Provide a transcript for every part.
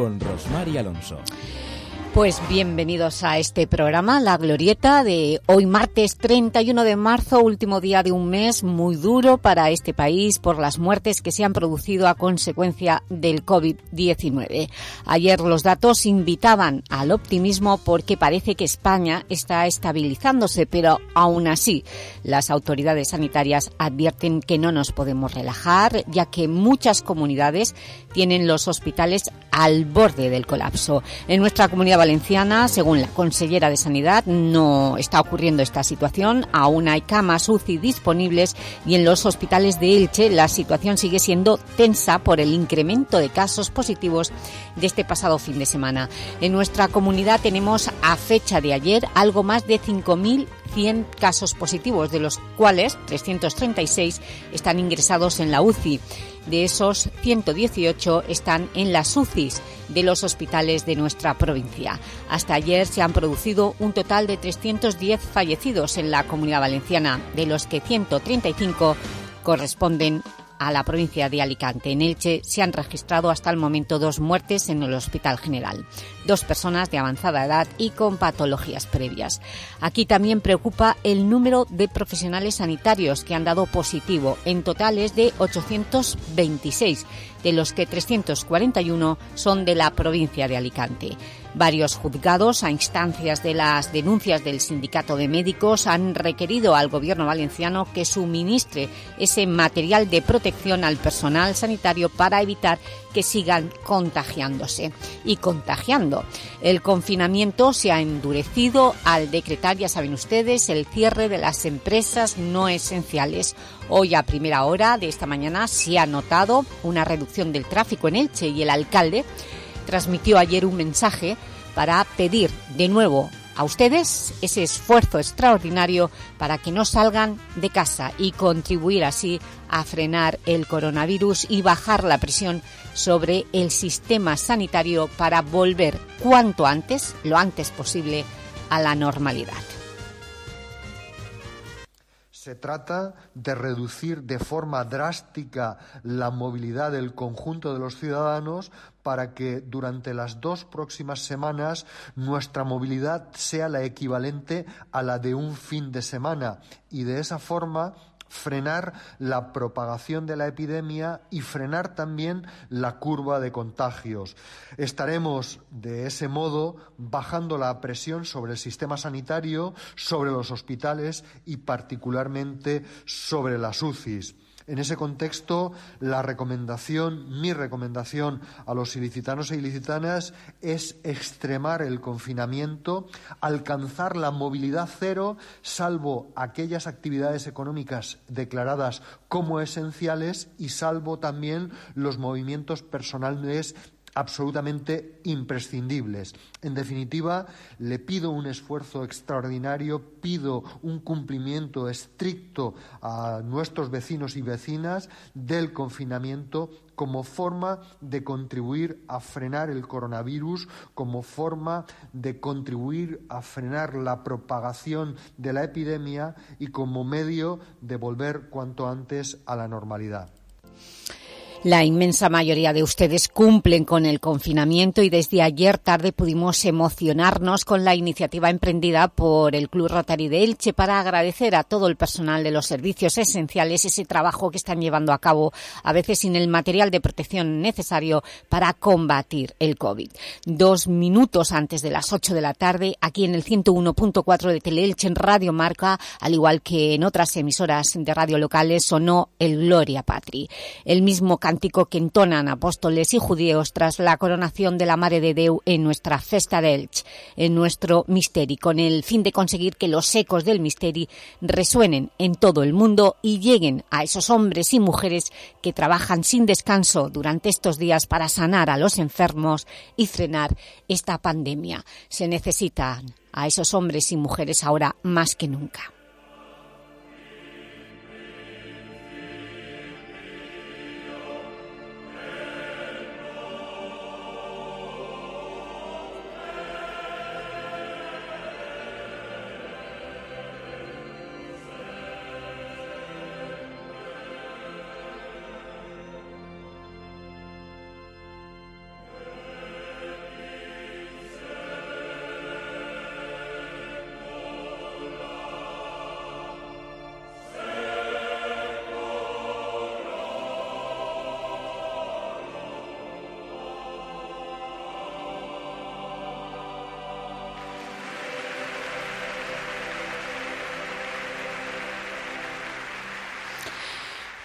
con Rosmar Alonso. Pues bienvenidos a este programa, La Glorieta, de hoy martes 31 de marzo, último día de un mes muy duro para este país por las muertes que se han producido a consecuencia del COVID-19. Ayer los datos invitaban al optimismo porque parece que España está estabilizándose, pero aún así las autoridades sanitarias advierten que no nos podemos relajar, ya que muchas comunidades tienen los hospitales al borde del colapso. En nuestra comunidad valenciana, según la consellera de Sanidad, no está ocurriendo esta situación. Aún hay camas UCI disponibles y en los hospitales de Elche la situación sigue siendo tensa por el incremento de casos positivos de este pasado fin de semana. En nuestra comunidad tenemos a fecha de ayer algo más de 5.100 casos positivos, de los cuales 336 están ingresados en la UCI. De esos, 118 están en las UCIs de los hospitales de nuestra provincia. Hasta ayer se han producido un total de 310 fallecidos en la Comunidad Valenciana, de los que 135 corresponden a la provincia de Alicante. En Elche se han registrado hasta el momento dos muertes en el Hospital General, dos personas de avanzada edad y con patologías previas. Aquí también preocupa el número de profesionales sanitarios que han dado positivo. En total es de 826, de los que 341 son de la provincia de Alicante. Varios juzgados, a instancias de las denuncias del Sindicato de Médicos, han requerido al Gobierno valenciano que suministre ese material de protección al personal sanitario para evitar que sigan contagiándose y contagiando. El confinamiento se ha endurecido al decretar, ya saben ustedes, el cierre de las empresas no esenciales. Hoy a primera hora de esta mañana se ha notado una reducción del tráfico en Elche y el alcalde transmitió ayer un mensaje para pedir de nuevo a ustedes ese esfuerzo extraordinario para que no salgan de casa y contribuir así a frenar el coronavirus y bajar la presión sobre el sistema sanitario para volver cuanto antes, lo antes posible, a la normalidad. Se trata de reducir de forma drástica la movilidad del conjunto de los ciudadanos para que durante las dos próximas semanas nuestra movilidad sea la equivalente a la de un fin de semana y de esa forma frenar la propagación de la epidemia y frenar también la curva de contagios. Estaremos, de ese modo, bajando la presión sobre el sistema sanitario, sobre los hospitales y particularmente sobre las UCIs. En ese contexto, la recomendación, mi recomendación a los ilicitanos e ilicitanas es extremar el confinamiento, alcanzar la movilidad cero, salvo aquellas actividades económicas declaradas como esenciales y salvo también los movimientos personales absolutamente imprescindibles. En definitiva, le pido un esfuerzo extraordinario, pido un cumplimiento estricto a nuestros vecinos y vecinas del confinamiento como forma de contribuir a frenar el coronavirus, como forma de contribuir a frenar la propagación de la epidemia y como medio de volver cuanto antes a la normalidad. La inmensa mayoría de ustedes cumplen con el confinamiento y desde ayer tarde pudimos emocionarnos con la iniciativa emprendida por el Club Rotary de Elche para agradecer a todo el personal de los servicios esenciales ese trabajo que están llevando a cabo, a veces sin el material de protección necesario para combatir el COVID. Dos minutos antes de las ocho de la tarde, aquí en el 101.4 de Teleelche en Radio Marca, al igual que en otras emisoras de radio locales, sonó el Gloria Patri. El mismo cántico que entonan apóstoles y judíos tras la coronación de la Mare de Deu en nuestra Festa d'Elch, en nuestro misteri, con el fin de conseguir que los ecos del misteri resuenen en todo el mundo y lleguen a esos hombres y mujeres que trabajan sin descanso durante estos días para sanar a los enfermos y frenar esta pandemia. Se necesitan a esos hombres y mujeres ahora más que nunca.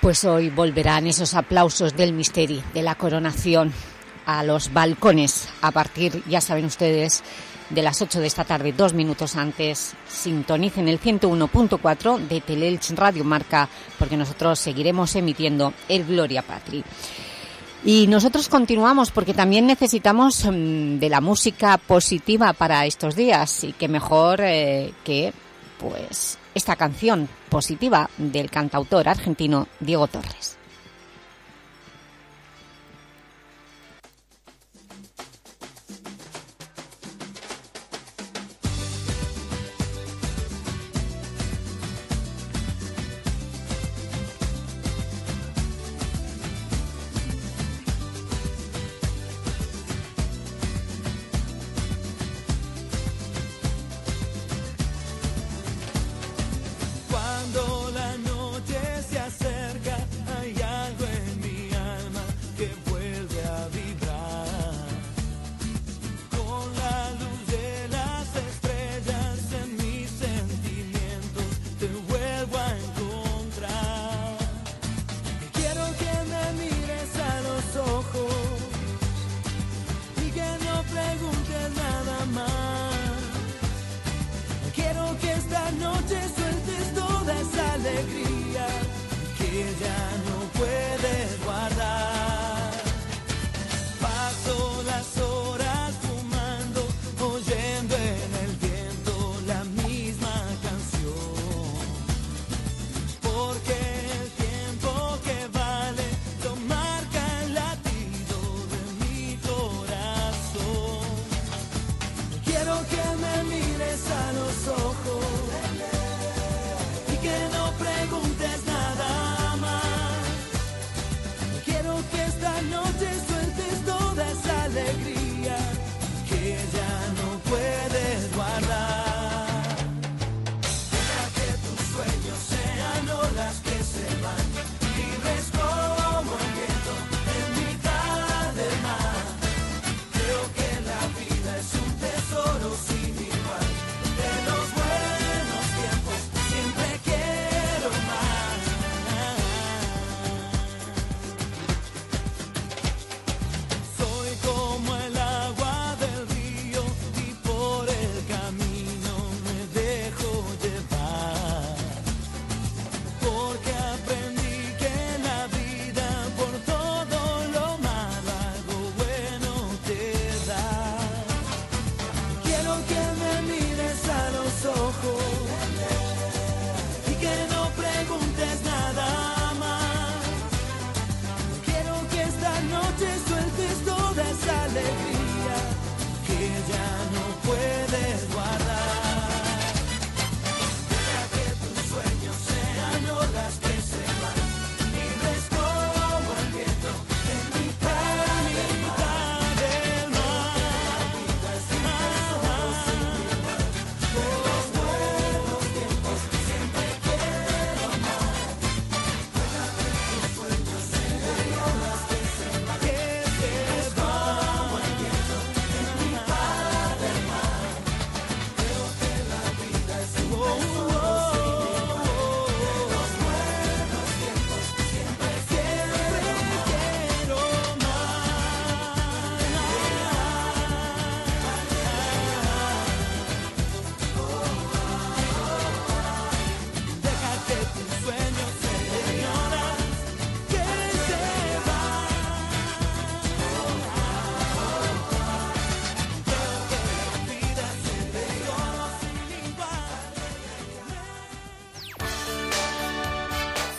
Pues hoy volverán esos aplausos del misterio, de la coronación, a los balcones a partir, ya saben ustedes, de las 8 de esta tarde, dos minutos antes, sintonicen el 101.4 de Teleelch Radio Marca, porque nosotros seguiremos emitiendo el Gloria Patri. Y nosotros continuamos porque también necesitamos mm, de la música positiva para estos días y que mejor eh, que pues esta canción positiva del cantautor argentino Diego Torres.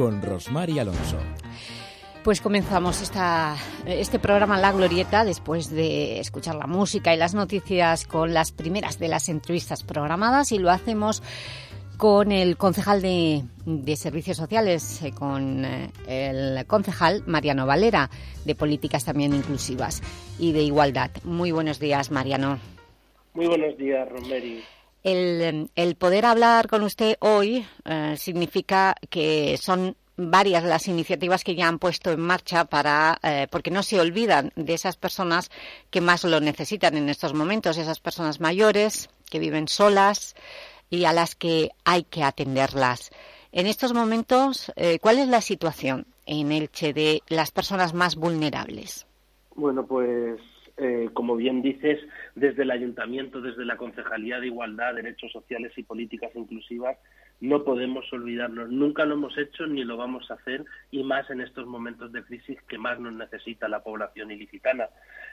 con Rosmar y Alonso. Pues comenzamos esta, este programa La Glorieta después de escuchar la música y las noticias con las primeras de las entrevistas programadas y lo hacemos con el concejal de, Servicios Sociales, eh, con eh, el concejal Mariano Valera, de Políticas también Inclusivas y de Igualdad. Muy buenos días, Mariano. Muy buenos días, Romeri. El, poder hablar con usted hoy eh, significa que son varias las iniciativas que ya han puesto en marcha para porque no se olvidan de esas personas que más lo necesitan en estos momentos, esas personas mayores que viven solas, y a las que hay que atenderlas. En estos momentos, eh, ¿cuál es la situación en Elche de las personas más vulnerables? Bueno, pues eh, como bien dices, desde el Ayuntamiento, desde la Concejalía de Igualdad, Derechos Sociales y Políticas Inclusivas, no podemos olvidarnos. Nunca lo hemos hecho ni lo vamos a hacer, y más en estos momentos de crisis que más nos necesita la población ilicitana.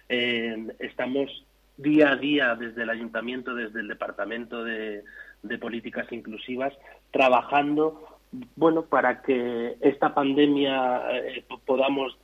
Eh, estamos día a día desde el Ayuntamiento, desde el Departamento de, de políticas inclusivas, trabajando bueno para que esta pandemia eh, podamos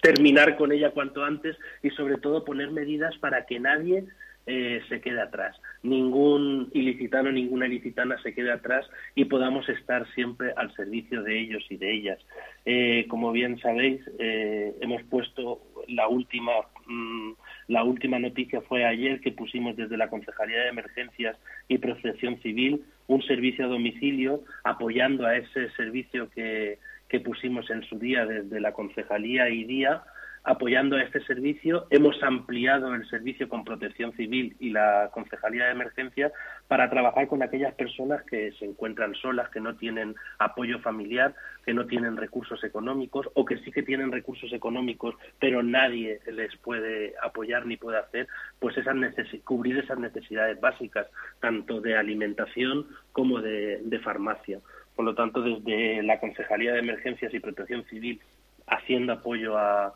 terminar con ella cuanto antes y sobre todo poner medidas para que nadie eh, se quede atrás, ningún ilicitano, ninguna ilicitana se quede atrás y podamos estar siempre al servicio de ellos y de ellas. Eh, como bien sabéis, hemos puesto la última mm, la última noticia fue ayer que pusimos desde la Concejalía de Emergencias y Protección Civil un servicio a domicilio apoyando a ese servicio que, que pusimos en su día desde la Concejalía y Día apoyando a este servicio. Hemos ampliado el servicio con protección civil y la Concejalía de Emergencia para trabajar con aquellas personas que se encuentran solas, que no tienen apoyo familiar, que no tienen recursos económicos o que sí que tienen recursos económicos, pero nadie les puede apoyar ni puede hacer, pues esas cubrir esas necesidades básicas, tanto de alimentación como de, de farmacia. Por lo tanto, desde la Concejalía de Emergencias y Protección Civil, haciendo apoyo a,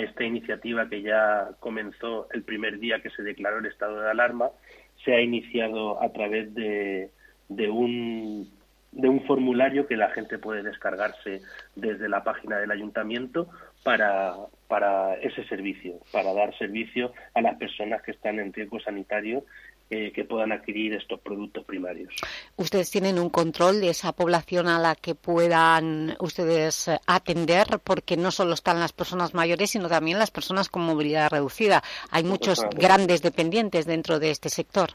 esta iniciativa que ya comenzó el primer día que se declaró el estado de alarma, se ha iniciado a través de, de un de un formulario que la gente puede descargarse desde la página del ayuntamiento para, para ese servicio, para dar servicio a las personas que están en riesgo sanitario eh, que puedan adquirir estos productos primarios. ¿Ustedes tienen un control de esa población a la que puedan ustedes eh, atender? Porque no solo están las personas mayores, sino también las personas con movilidad reducida. Hay muchos grandes dependientes dentro de este sector.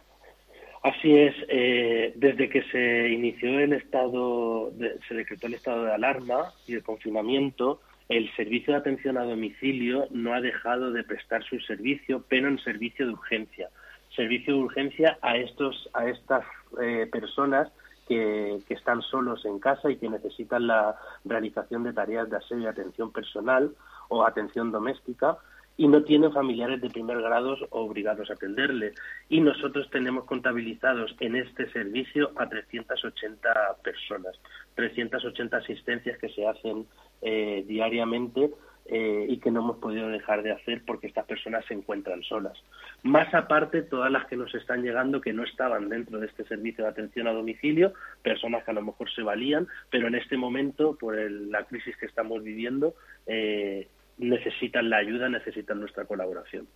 Así es, eh, desde que se inició el estado, se decretó el estado de alarma y el confinamiento, el servicio de atención a domicilio no ha dejado de prestar su servicio, pero en servicio de urgencia servicio de urgencia a estos a estas eh, personas que, que, están solos en casa y que necesitan la realización de tareas de aseo y atención personal o atención doméstica y no tienen familiares de primer grado obligados a atenderle. Y nosotros tenemos contabilizados en este servicio a 380 personas, 380 asistencias que se hacen eh, diariamente eh, y que no hemos podido dejar de hacer porque estas personas se encuentran solas. Más aparte, todas las que nos están llegando que no estaban dentro de este servicio de atención a domicilio, personas que a lo mejor se valían, pero en este momento, por la crisis que estamos viviendo, eh, necesitan la ayuda, necesitan nuestra colaboración.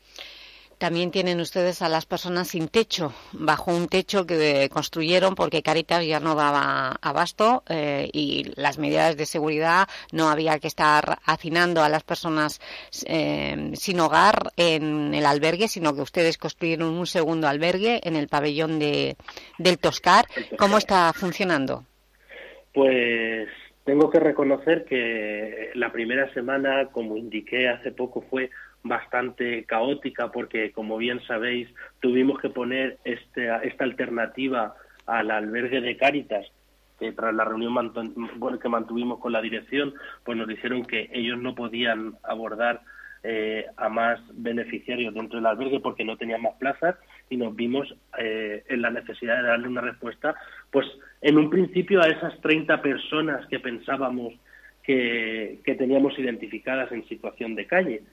También tienen ustedes a las personas sin techo, bajo un techo que construyeron porque Caritas ya no daba abasto eh, y las medidas de seguridad no había que estar hacinando a las personas eh, sin hogar en el albergue, sino que ustedes construyeron un segundo albergue en el pabellón de, del Toscar. ¿Cómo está funcionando? Pues tengo que reconocer que la primera semana, como indiqué hace poco, fue bastante caótica porque, como bien sabéis, tuvimos que poner este, esta alternativa al albergue de Cáritas, que tras la reunión que mantuvimos con la dirección, pues nos dijeron que ellos no podían abordar eh, a más beneficiarios dentro del albergue porque no tenían más plazas y nos vimos eh, en la necesidad de darle una respuesta, pues en un principio a esas 30 personas que pensábamos que, que teníamos identificadas en situación de calle.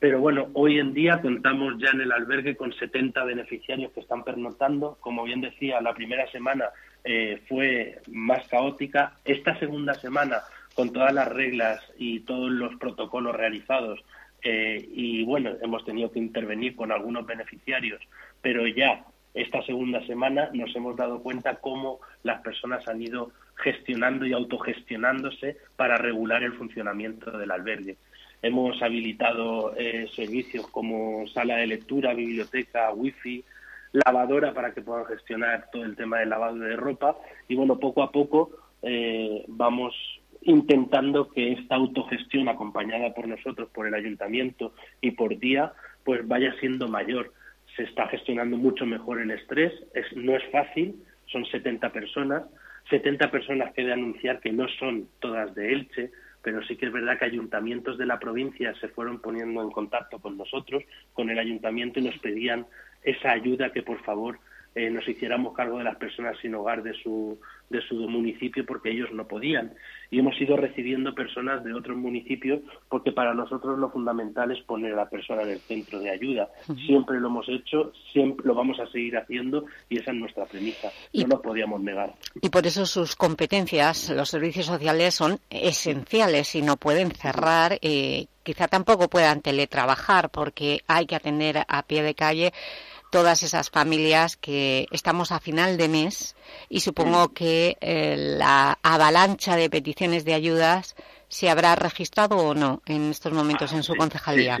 Pero bueno, hoy en día contamos ya en el albergue con 70 beneficiarios que están pernoctando. Como bien decía, la primera semana eh, fue más caótica. Esta segunda semana, con todas las reglas y todos los protocolos realizados, eh, y bueno, hemos tenido que intervenir con algunos beneficiarios, pero ya esta segunda semana nos hemos dado cuenta cómo las personas han ido gestionando y autogestionándose para regular el funcionamiento del albergue. Hemos habilitado eh, servicios como sala de lectura, biblioteca, wifi, lavadora para que puedan gestionar todo el tema del lavado de ropa y bueno, poco a poco eh, vamos intentando que esta autogestión acompañada por nosotros, por el ayuntamiento y por día, pues vaya siendo mayor. Se está gestionando mucho mejor el estrés, es, no es fácil, son 70 personas, 70 personas que de anunciar que no son todas de Elche, pero sí que es verdad que ayuntamientos de la provincia se fueron poniendo en contacto con nosotros, con el ayuntamiento y nos pedían esa ayuda que por favor eh, nos hiciéramos cargo de las personas sin hogar de su, de su municipio porque ellos no podían. Y hemos ido recibiendo personas de otros municipios porque para nosotros lo fundamental es poner a la persona en el centro de ayuda. Siempre lo hemos hecho, siempre lo vamos a seguir haciendo y esa es nuestra premisa. no nos podíamos negar. Y por eso sus competencias, los servicios sociales, son esenciales y no pueden cerrar. Eh, quizá tampoco puedan teletrabajar porque hay que atender a pie de calle todas esas familias que estamos a final de mes y supongo que eh, la avalancha de peticiones de ayudas se habrá registrado o no en estos momentos en su concejalía.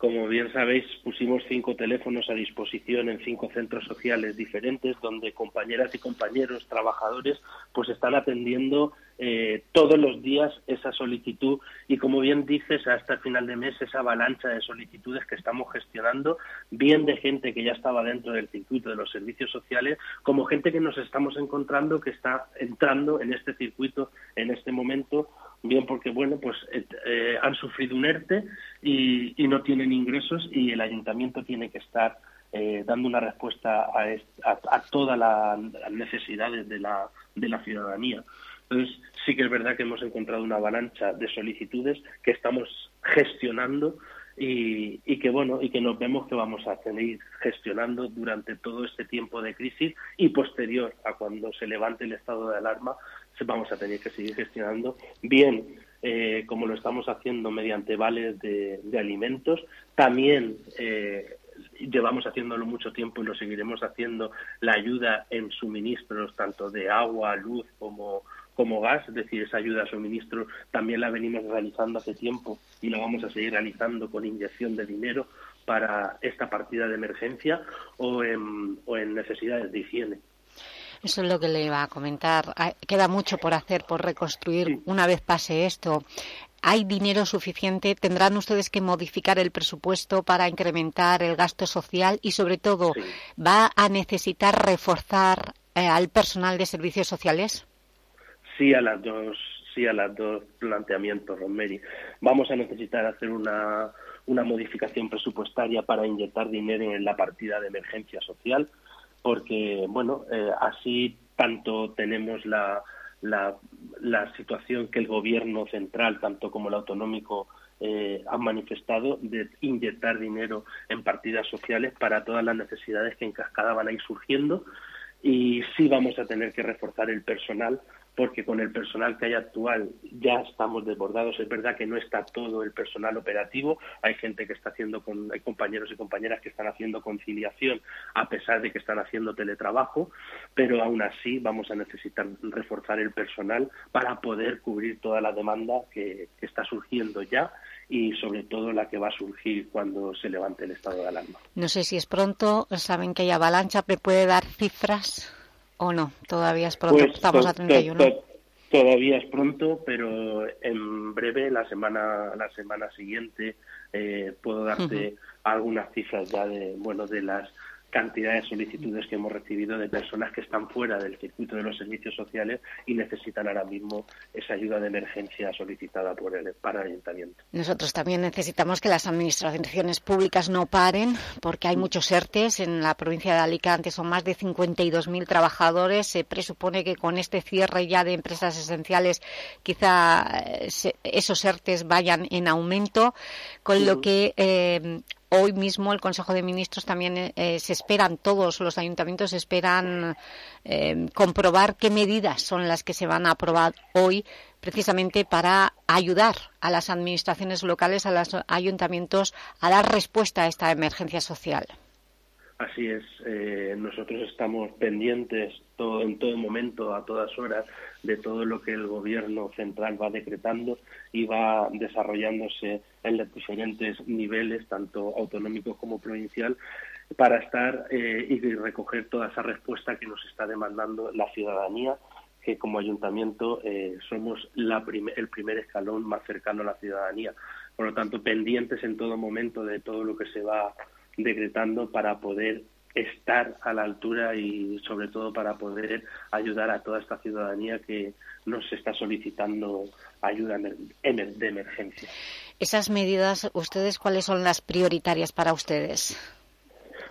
Como bien sabéis, pusimos cinco teléfonos a disposición en cinco centros sociales diferentes, donde compañeras y compañeros, trabajadores, pues están atendiendo eh, todos los días esa solicitud y, como bien dices, hasta el final de mes esa avalancha de solicitudes que estamos gestionando, bien de gente que ya estaba dentro del circuito de los servicios sociales, como gente que nos estamos encontrando que está entrando en este circuito en este momento bien porque bueno pues eh, eh, han sufrido un ERTE y, no tienen ingresos y el ayuntamiento tiene que estar eh, dando una respuesta a, todas las necesidades de la, de la ciudadanía. Entonces sí que es verdad que hemos encontrado una avalancha de solicitudes que estamos gestionando y, que bueno y que nos vemos que vamos a seguir gestionando durante todo este tiempo de crisis y posterior a cuando se levante el estado de alarma vamos a tener que seguir gestionando bien eh, como lo estamos haciendo mediante vales de, alimentos, también eh, llevamos haciéndolo mucho tiempo y lo seguiremos haciendo la ayuda en suministros tanto de agua, luz como, como gas, es decir, esa ayuda a suministro también la venimos realizando hace tiempo y la vamos a seguir realizando con inyección de dinero para esta partida de emergencia o en, o en necesidades de higiene. Eso es lo que le iba a comentar. Queda mucho por hacer, por reconstruir una vez pase esto. ¿Hay dinero suficiente? ¿Tendrán ustedes que modificar el presupuesto para incrementar el gasto social? Y, sobre todo, ¿va a necesitar reforzar eh, al personal de servicios sociales? Sí, a las dos, sí a las dos planteamientos, Rosemary. Vamos a necesitar hacer una, una modificación presupuestaria para inyectar dinero en la partida de emergencia social porque, bueno, eh, así tanto tenemos la, la, situación que el gobierno central, tanto como el autonómico, eh, han manifestado de inyectar dinero en partidas sociales para todas las necesidades que en cascada van a ir surgiendo y sí vamos a tener que reforzar el personal porque con el personal que hay actual ya estamos desbordados. Es verdad que no está todo el personal operativo, hay gente que está haciendo, con, hay compañeros y compañeras que están haciendo conciliación a pesar de que están haciendo teletrabajo, pero aún así vamos a necesitar reforzar el personal para poder cubrir toda la demanda que, que está surgiendo ya y sobre todo la que va a surgir cuando se levante el estado de alarma. No sé si es pronto, saben que hay avalancha, ¿me puede dar cifras? ¿O no? Todavía es pronto, pues, estamos a 31. Todavía es pronto, pero en breve, la semana la semana siguiente, eh, puedo darte algunas cifras ya de bueno de las cantidad de solicitudes que hemos recibido de personas que están fuera del circuito de los servicios sociales y necesitan ahora mismo esa ayuda de emergencia solicitada por el, para el ayuntamiento. Nosotros también necesitamos que las administraciones públicas no paren porque hay muchos ERTES en la provincia de Alicante, son más de 52.000 trabajadores. Se presupone que con este cierre ya de empresas esenciales quizá eh, esos ERTES vayan en aumento, con lo que eh, Hoy mismo el Consejo de Ministros también eh, eh, se esperan, todos los ayuntamientos esperan eh, comprobar qué medidas son las que se van a aprobar hoy precisamente para ayudar a las administraciones locales, a los ayuntamientos a dar respuesta a esta emergencia social. Así es, eh, nosotros estamos pendientes todo, en todo momento, a todas horas, de todo lo que el gobierno central va decretando y va desarrollándose en los diferentes niveles, tanto autonómico como provincial, para estar eh, y recoger toda esa respuesta que nos está demandando la ciudadanía, que como ayuntamiento eh, somos la el primer escalón más cercano a la ciudadanía. Por lo tanto, pendientes en todo momento de todo lo que se va decretando para poder estar a la altura y sobre todo para poder ayudar a toda esta ciudadanía que nos está solicitando ayuda de emergencia. Esas medidas, ¿ustedes cuáles son las prioritarias para ustedes?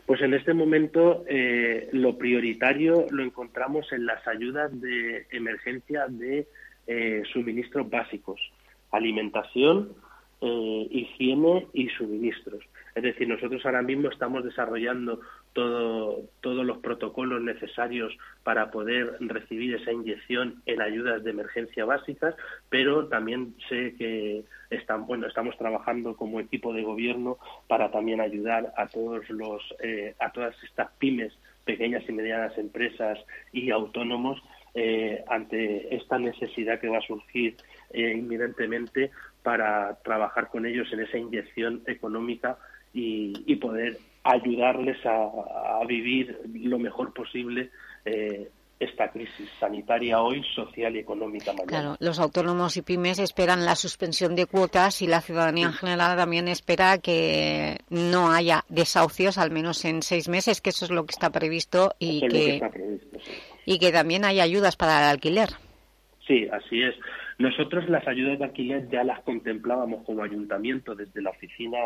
Pues en este momento eh, lo prioritario lo encontramos en las ayudas de emergencia de eh, suministros básicos, alimentación, eh, higiene y suministros. Es decir, nosotros ahora mismo estamos desarrollando todo, todos los protocolos necesarios para poder recibir esa inyección en ayudas de emergencia básicas, pero también sé que están, bueno, estamos trabajando como equipo de gobierno para también ayudar a todos los, eh, a todas estas pymes, pequeñas y medianas empresas y autónomos eh, ante esta necesidad que va a surgir eh, inminentemente para trabajar con ellos en esa inyección económica y, poder ayudarles a, vivir lo mejor posible eh, esta crisis sanitaria hoy, social y económica mañana. Claro, los autónomos y pymes esperan la suspensión de cuotas y la ciudadanía en general también espera que no haya desahucios, al menos en seis meses, que eso es lo que está previsto y, que, y que también haya ayudas para el alquiler. Sí, así es. Nosotros las ayudas de alquiler ya las contemplábamos como ayuntamiento desde la oficina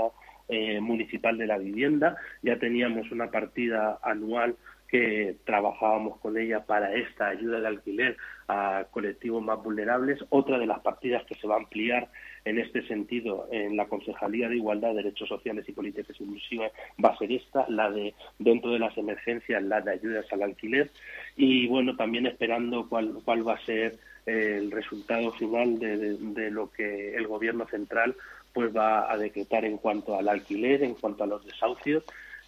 eh, municipal de la vivienda. Ya teníamos una partida anual que trabajábamos con ella para esta ayuda de alquiler a colectivos más vulnerables. Otra de las partidas que se va a ampliar en este sentido en la Concejalía de Igualdad, Derechos Sociales y Políticas Inclusivas va a ser esta, la de dentro de las emergencias, la de ayudas al alquiler. Y bueno, también esperando cuál, cuál va a ser el resultado final de lo que el Gobierno central pues va a decretar en cuanto al alquiler, en cuanto a los desahucios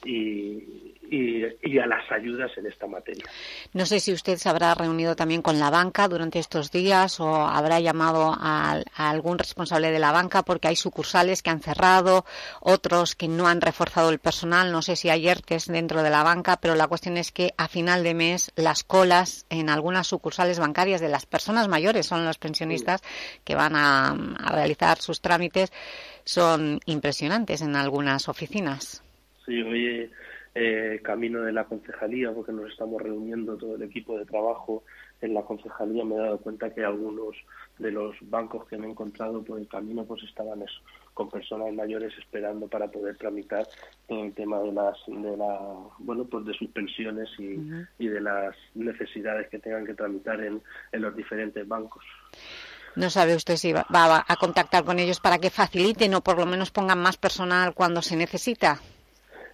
y, y, a las ayudas en esta materia. No sé si usted se habrá reunido también con la banca durante estos días o habrá llamado a, algún responsable de la banca porque hay sucursales que han cerrado, otros que no han reforzado el personal. No sé si hay ERTES dentro de la banca, pero la cuestión es que a final de mes las colas en algunas sucursales bancarias de las personas mayores, son los pensionistas que van a, a realizar sus trámites, son impresionantes en algunas oficinas. Sí, oye, eh, camino de la concejalía, porque nos estamos reuniendo todo el equipo de trabajo en la concejalía, me he dado cuenta que algunos de los bancos que me he encontrado por el camino pues estaban con personas mayores esperando para poder tramitar todo el tema de las de la bueno pues de sus pensiones y, y de las necesidades que tengan que tramitar en, en los diferentes bancos. No sabe usted si va, va a contactar con ellos para que faciliten o por lo menos pongan más personal cuando se necesita.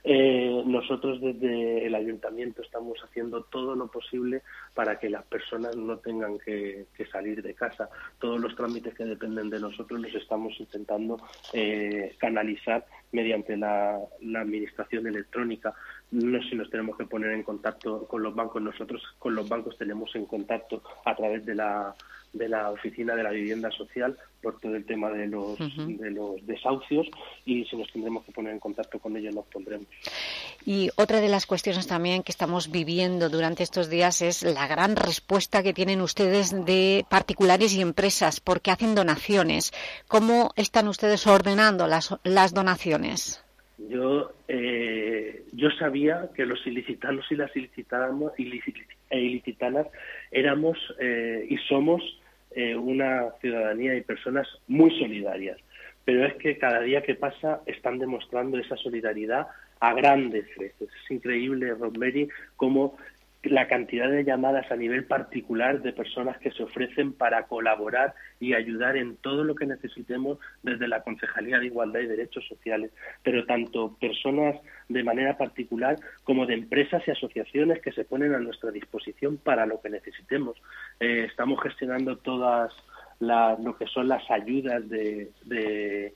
Eh, nosotros desde el ayuntamiento estamos haciendo todo lo posible para que las personas no tengan que, salir de casa. Todos los trámites que dependen de nosotros los estamos intentando eh, canalizar mediante la, la, administración electrónica. No sé si nos tenemos que poner en contacto con los bancos. Nosotros con los bancos tenemos en contacto a través de la de la Oficina de la Vivienda Social por todo el tema de los, de los desahucios y si nos tendremos que poner en contacto con ellos nos pondremos. Y otra de las cuestiones también que estamos viviendo durante estos días es la gran respuesta que tienen ustedes de particulares y empresas porque hacen donaciones. ¿Cómo están ustedes ordenando las, las donaciones? Yo, eh, yo sabía que los ilicitanos y las ilicitanas, e ilicitanas éramos eh, y somos eh, una ciudadanía y personas muy solidarias. Pero es que cada día que pasa están demostrando esa solidaridad a grandes creces. Es increíble, Rosemary, cómo la cantidad de llamadas a nivel particular de personas que se ofrecen para colaborar y ayudar en todo lo que necesitemos desde la Concejalía de Igualdad y Derechos Sociales, pero tanto personas de manera particular como de empresas y asociaciones que se ponen a nuestra disposición para lo que necesitemos. Eh, estamos gestionando todas lo que son las ayudas de,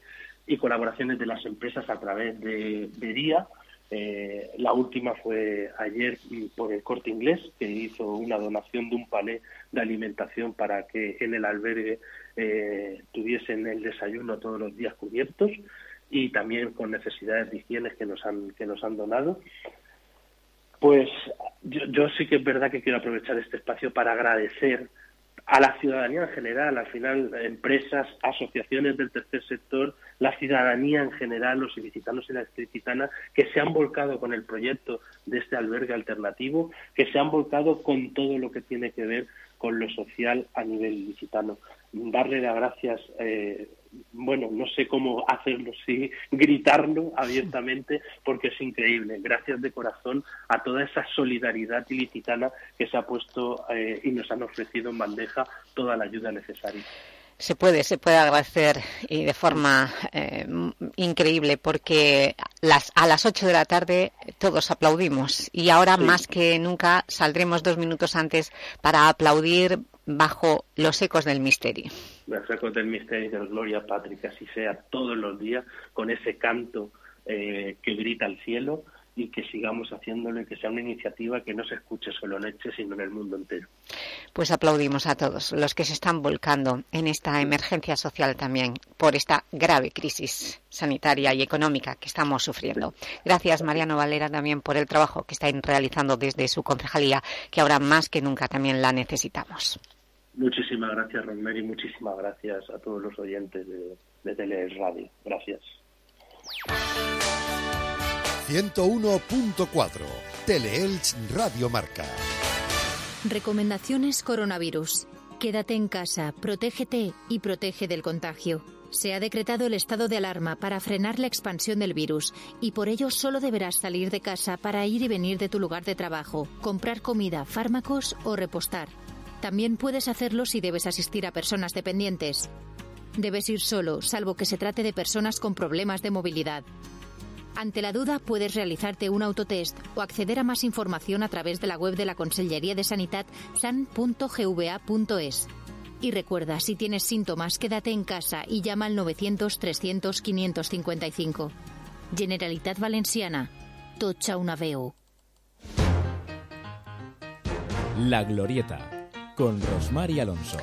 y colaboraciones de las empresas a través de, de DIA Eh, la última fue ayer por el corte inglés, que hizo una donación de un palé de alimentación para que en el albergue eh, tuviesen el desayuno todos los días cubiertos y también con necesidades de higiene que nos han, que nos han donado. Pues yo, yo sí que es verdad que quiero aprovechar este espacio para agradecer a la ciudadanía en general, al final empresas, asociaciones del tercer sector, la ciudadanía en general, los ilicitanos y las ilicitanas, que se han volcado con el proyecto de este albergue alternativo, que se han volcado con todo lo que tiene que ver con lo social a nivel ilicitano. Darle las gracias eh, bueno, no sé cómo hacerlo, sí, gritarlo abiertamente, porque es increíble. Gracias de corazón a toda esa solidaridad ilicitana que se ha puesto eh, y nos han ofrecido en bandeja toda la ayuda necesaria. Se puede, se puede agradecer y de forma eh, increíble porque las, a las 8 de la tarde todos aplaudimos y ahora más que nunca saldremos dos minutos antes para aplaudir bajo los ecos del misterio los ecos del misterio de Gloria Patria, que así sea todos los días, con ese canto eh, que grita al cielo y que sigamos haciéndolo y que sea una iniciativa que no se escuche solo en Eche, sino en el mundo entero. Pues aplaudimos a todos los que se están volcando en esta emergencia social también por esta grave crisis sanitaria y económica que estamos sufriendo. Gracias, Mariano Valera, también por el trabajo que están realizando desde su concejalía, que ahora más que nunca también la necesitamos. Muchísimas gracias, Rosemary, y muchísimas gracias a todos los oyentes de, de Tele Radio. Gracias. 101.4 Teleelch Radio Marca. Recomendaciones coronavirus. Quédate en casa, protégete y protege del contagio. Se ha decretado el estado de alarma para frenar la expansión del virus y por ello solo deberás salir de casa para ir y venir de tu lugar de trabajo, comprar comida, fármacos o repostar. También puedes hacerlo si debes asistir a personas dependientes. Debes ir solo, salvo que se trate de personas con problemas de movilidad. Ante la duda, puedes realizarte un autotest o acceder a más información a través de la web de la Consellería de Sanidad san.gva.es. Y recuerda, si tienes síntomas, quédate en casa y llama al 900-300-555. Generalitat Valenciana. Tocha una veu. La Glorieta con Rosmar Alonso.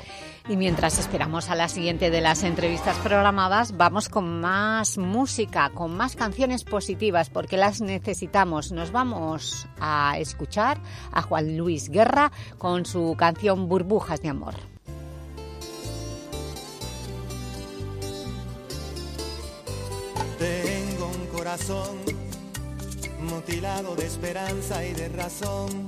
Y mientras esperamos a la siguiente de las entrevistas programadas, vamos con más música, con más canciones positivas, porque las necesitamos. Nos vamos a escuchar a Juan Luis Guerra con su canción Burbujas de Amor. Tengo un corazón mutilado de esperanza y de razón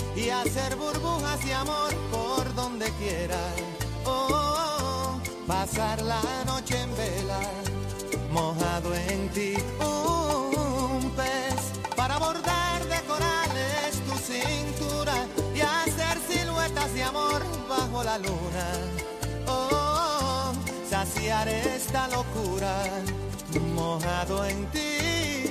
y hacer burbujas de amor por donde quiera. Oh, pasar la noche en vela, mojado en ti, un pez para bordar de corales tu cintura y hacer siluetas de amor bajo la luna. Oh, saciar esta locura, mojado en ti.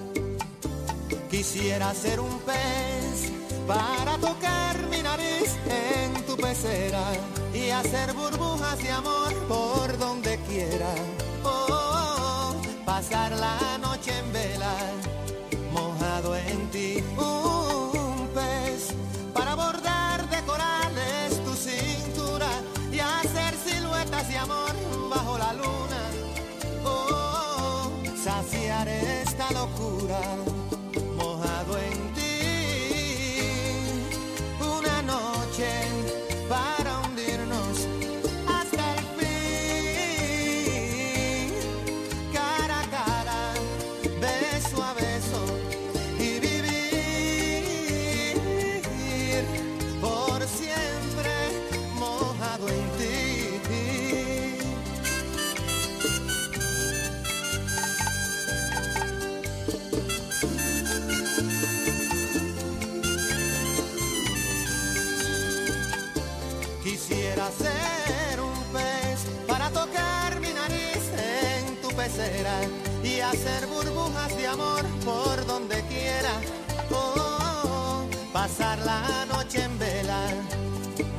Quisiera ser un pez para tocar mi nariz en tu pecera y hacer burbujas de amor y hacer burbujas de amor por donde quiera. Oh, pasar la noche en vela,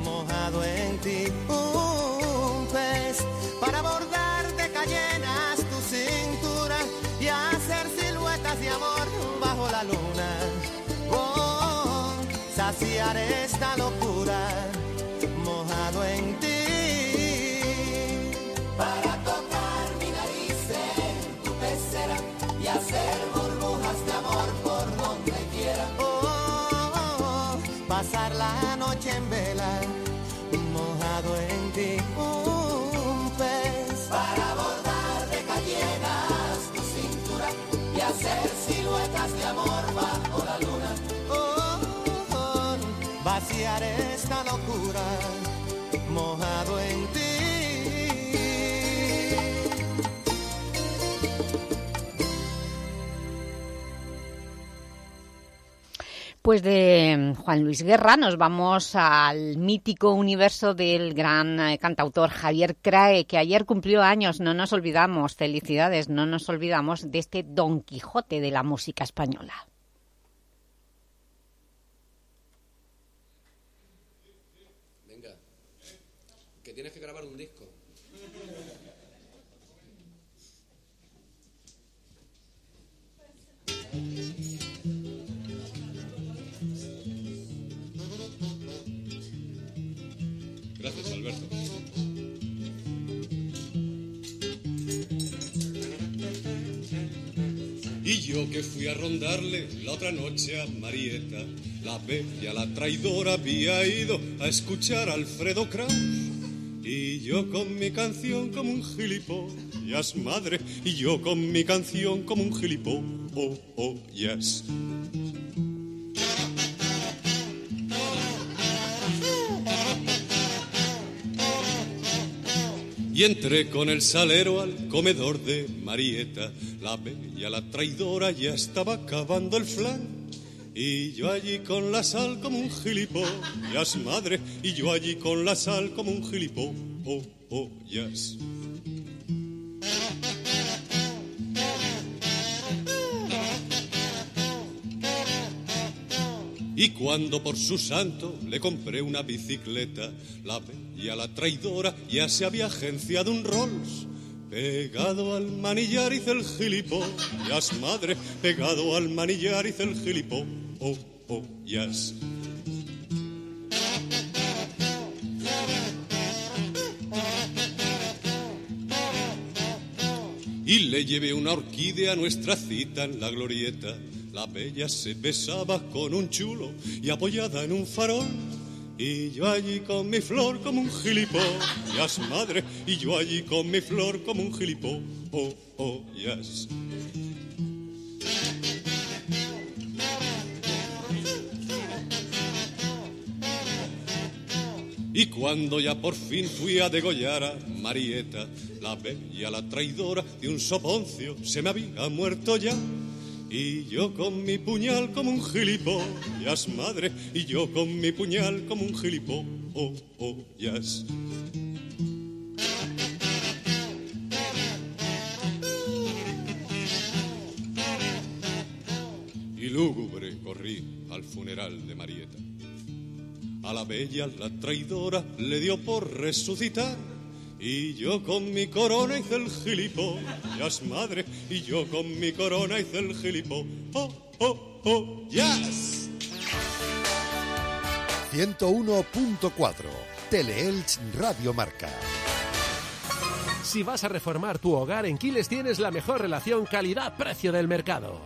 mojado en ti. Un pez para bordar de cayenas tu cintura y hacer siluetas de amor bajo la luna. Oh, saciar esta locura esta locura, mojado en ti. Pues de Juan Luis Guerra nos vamos al mítico universo del gran eh, cantautor Javier Crae, que ayer cumplió años, no nos olvidamos, felicidades, no nos olvidamos de este Don Quijote de la música española. Yo que fui a rondarle la otra noche a Marieta, la bella, la traidora, había ido a escuchar a Alfredo Kraus. Y yo con mi canción como un gilipollas, madre, y yo con mi canción como un gilipollas. Y entré con el salero al comedor de Marieta. La bella, la traidora, ya estaba acabando el flan. Y yo allí con la sal como un gilipollas, madre. Y yo allí con la sal como un gilipollas. Y cuando por su santo le compré una bicicleta, la bella, la traidora, ya se había agenciado un Rolls. Pegado al manillar hice el gilipollas, madre, pegado al manillar hice el gilipollas. Y le llevé una orquídea a nuestra cita en la glorieta. La bella se besaba con un chulo y apoyada en un farol. Y yo allí con mi flor como un gilipollas, madre. Y yo allí con mi flor como un gilipollas. Y cuando ya por fin fui a degollar a Marieta, la bella, la traidora de un soponcio, se me había muerto ya. Y yo con mi puñal como un gilipollas, madre, y yo con mi puñal como un gilipollas. Y lúgubre corrí al funeral de Marieta. A la bella, la traidora, le dio por resucitar. Y yo con mi corona hice el gilipollas, madre. Y yo con mi corona hice el gilipollas. Oh, oh, oh, yes. 101.4 Teleelch Radio Marca. Si vas a reformar tu hogar, en Quiles tienes la mejor relación calidad-precio del mercado.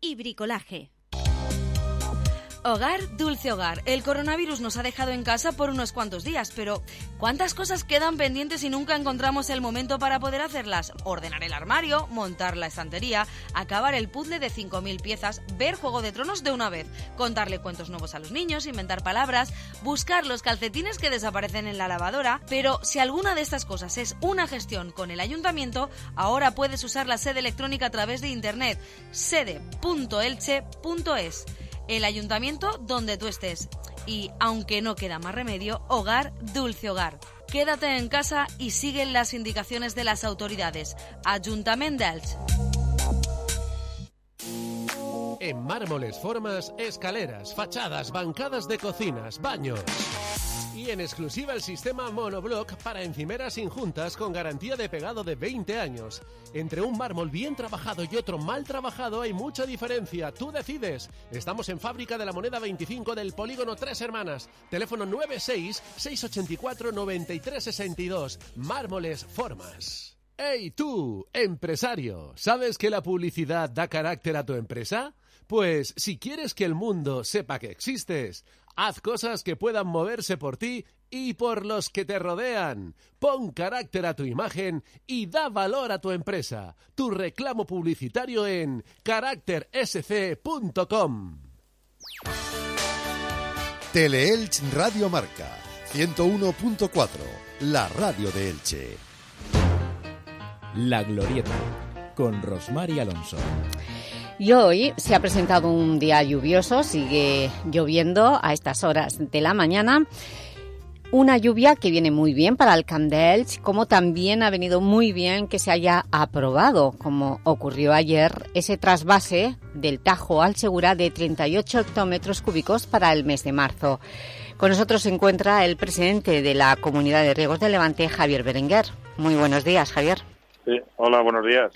y bricolaje. Hogar, dulce hogar. El coronavirus nos ha dejado en casa por unos cuantos días, pero ¿cuántas cosas quedan pendientes y nunca encontramos el momento para poder hacerlas? Ordenar el armario, montar la estantería, acabar el puzzle de 5.000 piezas, ver Juego de Tronos de una vez, contarle cuentos nuevos a los niños, inventar palabras, buscar los calcetines que desaparecen en la lavadora. Pero si alguna de estas cosas es una gestión con el ayuntamiento, ahora puedes usar la sede electrónica a través de internet sede.elche.es el ayuntamiento donde tú estés. Y aunque no queda más remedio, hogar, dulce hogar. Quédate en casa y sigue las indicaciones de las autoridades. Ayuntamiento En mármoles, formas, escaleras, fachadas, bancadas de cocinas, baños. Y en exclusiva el sistema monoblock para encimeras injuntas con garantía de pegado de 20 años. Entre un mármol bien trabajado y otro mal trabajado hay mucha diferencia. Tú decides. Estamos en Fábrica de la Moneda 25 del Polígono Tres Hermanas. Teléfono 96-684-9362. Mármoles Formas. ¡Hey tú, empresario! ¿Sabes que la publicidad da carácter a tu empresa? Pues si quieres que el mundo sepa que existes, Haz cosas que puedan moverse por ti y por los que te rodean. Pon carácter a tu imagen y da valor a tu empresa. Tu reclamo publicitario en caráctersc.com. Teleelch Radio Marca 101.4, la radio de Elche. La Glorieta con Rosmar Alonso. Y hoy se ha presentado un día lluvioso, sigue lloviendo a estas horas de la mañana. Una lluvia que viene muy bien para el Camp como también ha venido muy bien que se haya aprobado, como ocurrió ayer, ese trasvase del Tajo al Segura de 38 hectómetros cúbicos para el mes de marzo. Con nosotros se encuentra el presidente de la Comunidad de Riegos de Levante, Javier Berenguer. Muy buenos días, Javier. Sí, hola, buenos días.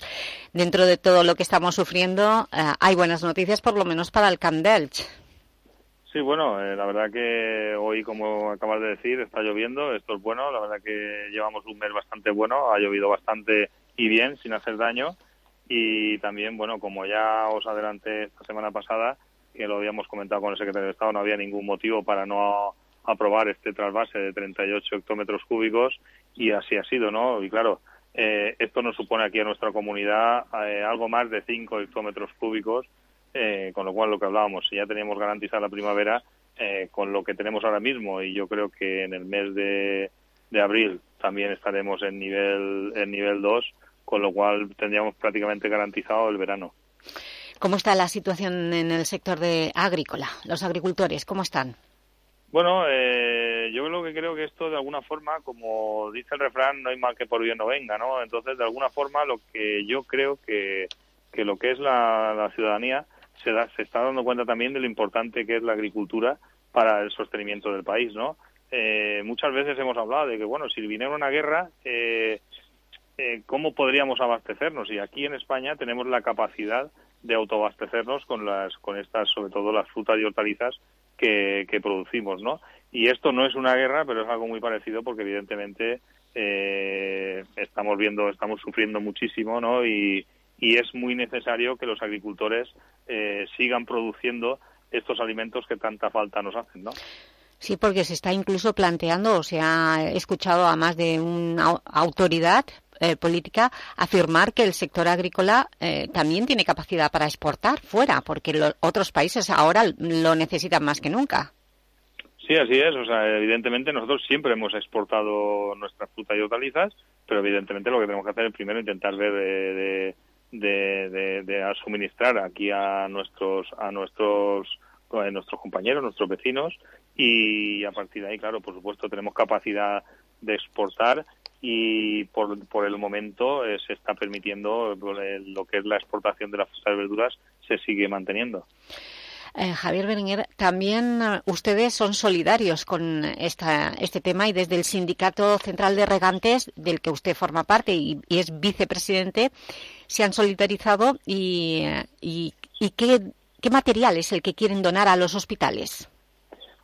Dentro de todo lo que estamos sufriendo, eh, hay buenas noticias, por lo menos para el Camp Sí, bueno, eh, la verdad que hoy, como acabas de decir, está lloviendo, esto es bueno, la verdad que llevamos un mes bastante bueno, ha llovido bastante y bien, sin hacer daño, y también, bueno, como ya os adelanté esta semana pasada, que lo habíamos comentado con el secretario de Estado, no había ningún motivo para no aprobar este trasvase de 38 hectómetros cúbicos, y así ha sido, ¿no? Y claro, eh, esto nos supone aquí a nuestra comunidad eh, algo más de 5 hectómetros cúbicos, eh, con lo cual lo que hablábamos, si ya teníamos garantizada la primavera, con lo que tenemos ahora mismo, y yo creo que en el mes de, abril también estaremos en nivel, en nivel 2, con lo cual tendríamos prácticamente garantizado el verano. ¿Cómo está la situación en el sector de agrícola? Los agricultores, ¿cómo están? Bueno, eh, yo lo que creo que esto de alguna forma, como dice el refrán, no hay mal que por bien no venga, ¿no? Entonces, de alguna forma, lo que yo creo que, que lo que es la, ciudadanía se, da, se está dando cuenta también de lo importante que es la agricultura para el sostenimiento del país, ¿no? Eh, muchas veces hemos hablado de que, bueno, si viniera una guerra, eh, eh, ¿cómo podríamos abastecernos? Y aquí en España tenemos la capacidad de autoabastecernos con las, con estas, sobre todo las frutas y hortalizas que, producimos, ¿no? Y esto no es una guerra, pero es algo muy parecido porque evidentemente eh, estamos viendo, estamos sufriendo muchísimo, ¿no? Y, es muy necesario que los agricultores eh, sigan produciendo estos alimentos que tanta falta nos hacen, ¿no? Sí, porque se está incluso planteando, o se ha escuchado a más de una autoridad eh, política afirmar que el sector agrícola eh, también tiene capacidad para exportar fuera, porque los otros países ahora lo necesitan más que nunca. Sí, así es. O sea, evidentemente nosotros siempre hemos exportado nuestras frutas y hortalizas, pero evidentemente lo que tenemos que hacer es primero intentar ver de, de, de, suministrar aquí a nuestros a nuestros a nuestros compañeros, nuestros vecinos y a partir de ahí, claro, por supuesto tenemos capacidad de exportar y por, por el momento eh, se está permitiendo eh, lo que es la exportación de las frutas y verduras se sigue manteniendo. Eh, Javier Berenguer, también ustedes son solidarios con esta, este tema y desde el Sindicato Central de Regantes, del que usted forma parte y, es vicepresidente, se han solidarizado y, y, y ¿qué, qué material es el que quieren donar a los hospitales?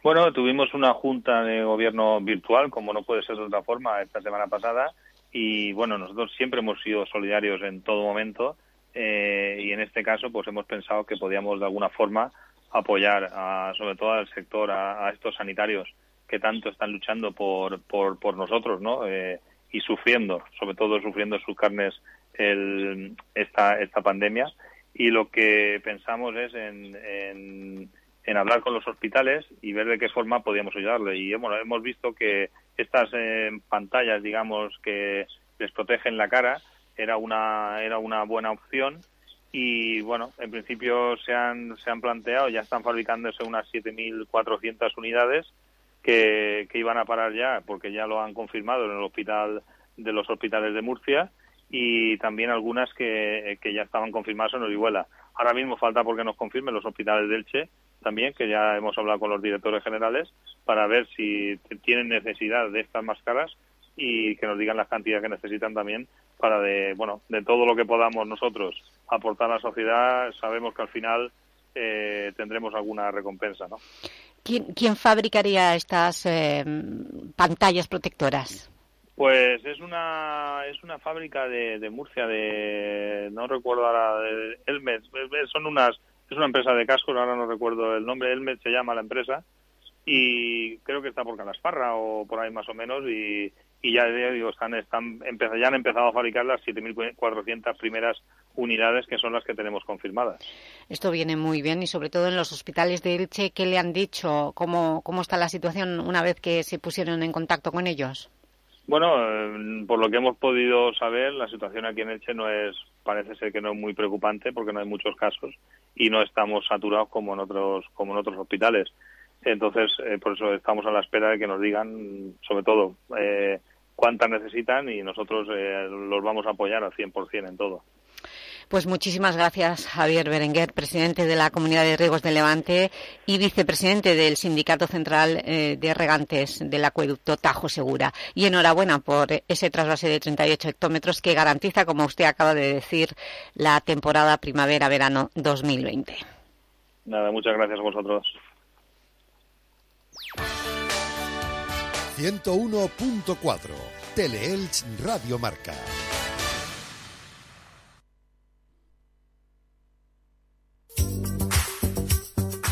Bueno, tuvimos una junta de gobierno virtual, como no puede ser de otra forma, esta semana pasada, y bueno, nosotros siempre hemos sido solidarios en todo momento, eh, y en este caso, pues hemos pensado que podíamos de alguna forma apoyar a, sobre todo al sector, a, estos sanitarios que tanto están luchando por, por, nosotros, ¿no? Eh, y sufriendo, sobre todo sufriendo sus carnes el, esta, esta pandemia. Y lo que pensamos es en, en, hablar con los hospitales y ver de qué forma podíamos ayudarle. Y hemos, hemos visto que estas eh, pantallas, digamos, que les protegen la cara, era una, era una buena opción y bueno, en principio se han, se han planteado, ya están fabricándose unas 7.400 unidades que, que iban a parar ya, porque ya lo han confirmado en el hospital de los hospitales de Murcia y también algunas que, que ya estaban confirmadas en Orihuela. Ahora mismo falta porque nos confirmen los hospitales del Che también, que ya hemos hablado con los directores generales, para ver si tienen necesidad de estas máscaras y que nos digan las cantidades que necesitan también para de bueno de todo lo que podamos nosotros aportar a la sociedad sabemos que al final eh, tendremos alguna recompensa ¿no? ¿Quién, quién fabricaría estas eh, pantallas protectoras? Pues es una es una fábrica de, de Murcia de no recuerdo ahora de Elmet son unas es una empresa de cascos ahora no recuerdo el nombre Elmet se llama la empresa y creo que está por Calasparra o por ahí más o menos y, y ya digo, están, están ya han empezado a fabricar las 7.400 primeras unidades que son las que tenemos confirmadas. Esto viene muy bien y sobre todo en los hospitales de Elche, ¿qué le han dicho? ¿Cómo, cómo está la situación una vez que se pusieron en contacto con ellos? Bueno, eh, por lo que hemos podido saber, la situación aquí en Elche no es, parece ser que no es muy preocupante porque no hay muchos casos y no estamos saturados como en otros, como en otros hospitales. Entonces, eh, por eso estamos a la espera de que nos digan, sobre todo, eh, cuántas necesitan y nosotros eh, los vamos a apoyar al 100% en todo. Pues muchísimas gracias, Javier Berenguer, presidente de la Comunidad de Riegos de Levante y vicepresidente del Sindicato Central de Regantes del Acueducto Tajo Segura. Y enhorabuena por ese trasvase de 38 hectómetros que garantiza, como usted acaba de decir, la temporada primavera-verano 2020. Nada, muchas gracias a vosotros. 101.4 Teleelch Radio Marca.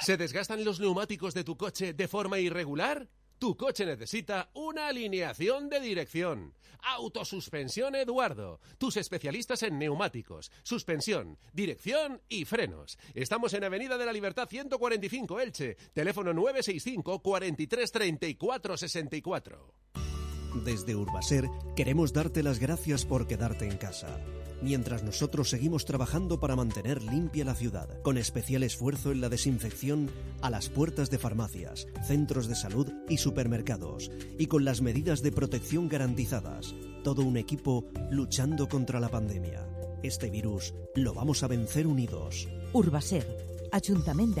¿Se desgastan los neumáticos de tu coche de forma irregular? Tu coche necesita una alineación de dirección. Autosuspensión Eduardo. Tus especialistas en neumáticos, suspensión, dirección y frenos. Estamos en Avenida de la Libertad 145 Elche. Teléfono 965 43 34 64. Desde Urbaser queremos darte las gracias por quedarte en casa mientras nosotros seguimos trabajando para mantener limpia la ciudad, con especial esfuerzo en la desinfección a las puertas de farmacias, centros de salud y supermercados, y con las medidas de protección garantizadas. Todo un equipo luchando contra la pandemia. Este virus lo vamos a vencer unidos. Urbaser, Ayuntamiento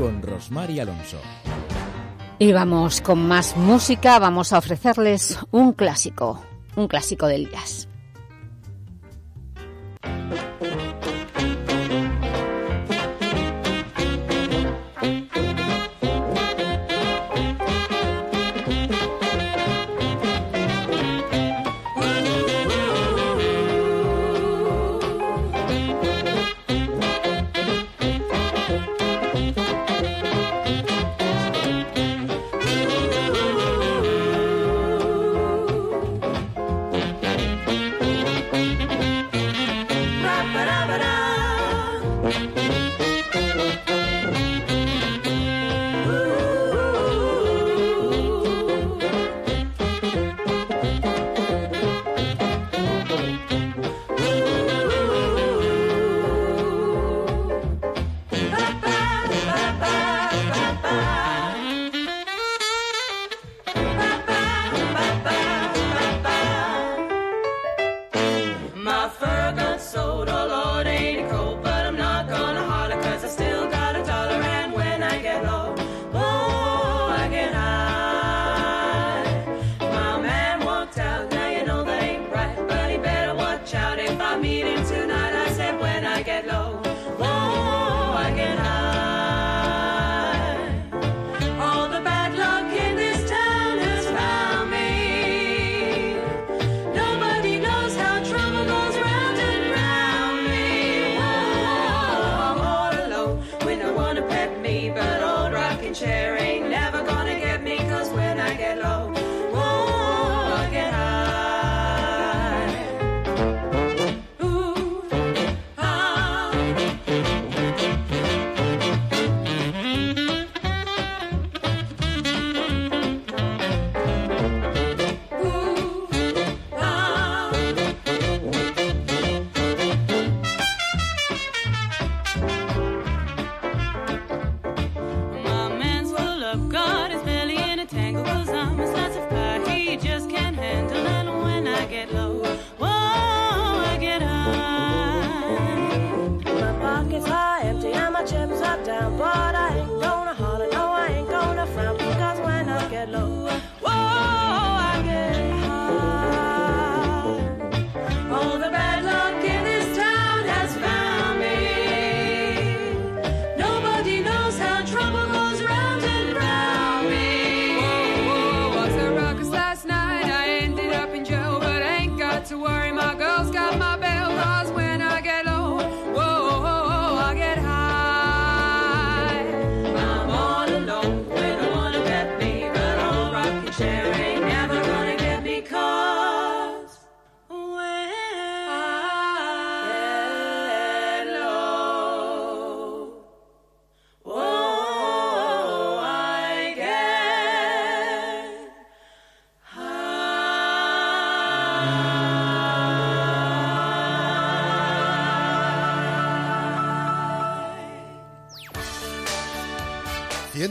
con Rosmar y Alonso. Y vamos con más música, vamos a ofrecerles un clásico, un clásico del jazz.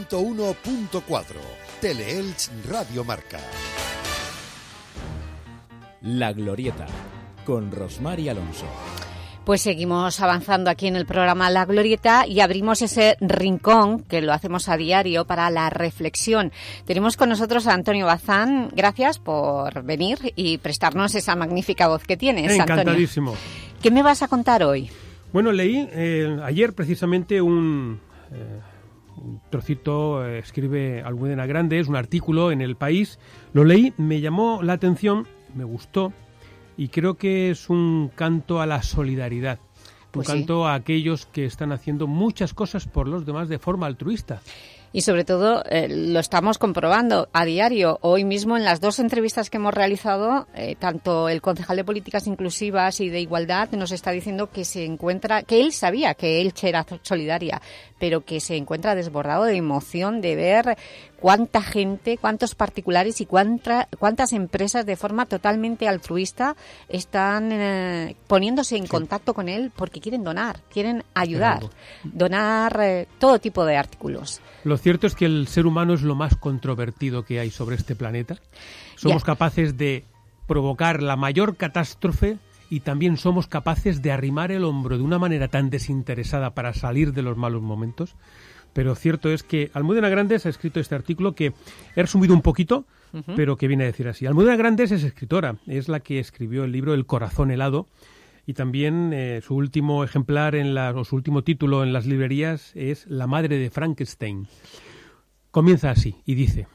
101.4 Teleelch Radio Marca. La Glorieta con Rosmar y Alonso. Pues seguimos avanzando aquí en el programa La Glorieta y abrimos ese rincón, que lo hacemos a diario, para la reflexión. Tenemos con nosotros a Antonio Bazán. Gracias por venir y prestarnos esa magnífica voz que tienes, Encantadísimo. Antonio. ¿Qué me vas a contar hoy? Bueno, leí eh, ayer precisamente un, eh, un trocito, eh, escribe Almudena Grande, es un artículo en El País. Lo leí, me llamó la atención, me gustó y creo que es un canto a la solidaridad. Pues un sí. canto a aquellos que están haciendo muchas cosas por los demás de forma altruista. Y sobre todo eh, lo estamos comprobando a diario. Hoy mismo en las dos entrevistas que hemos realizado, eh, tanto el concejal de Políticas Inclusivas y de Igualdad nos está diciendo que se encuentra, que él sabía que Elche era solidaria, pero que se encuentra desbordado de emoción de ver cuánta gente, cuántos particulares y cuánta, cuántas empresas de forma totalmente altruista están eh, poniéndose en contacto con él porque quieren donar, quieren ayudar, donar eh, todo tipo de artículos. Lo cierto es que el ser humano es lo más controvertido que hay sobre este planeta. Somos capaces de provocar la mayor catástrofe y también somos capaces de arrimar el hombro de una manera tan desinteresada para salir de los malos momentos. Pero cierto es que Almudena Grandes ha escrito este artículo que he resumido un poquito, pero que viene a decir así. Almudena Grandes es escritora, es la que escribió el libro El corazón helado y también eh, su último ejemplar en la, o su último título en las librerías es La madre de Frankenstein. Comienza así y dice,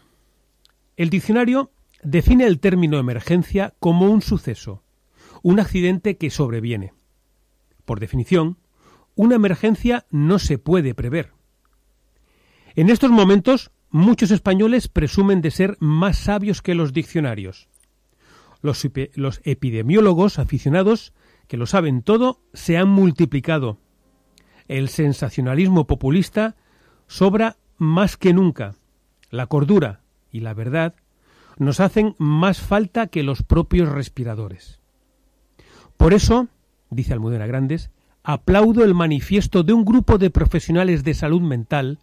el diccionario define el término emergencia como un suceso, un accidente que sobreviene. Por definición, una emergencia no se puede prever. En estos momentos, muchos españoles presumen de ser más sabios que los diccionarios. Los, epi- los epidemiólogos aficionados, que lo saben todo, se han multiplicado. El sensacionalismo populista sobra más que nunca. La cordura y la verdad nos hacen más falta que los propios respiradores. Por eso, dice Almudena Grandes, aplaudo el manifiesto de un grupo de profesionales de salud mental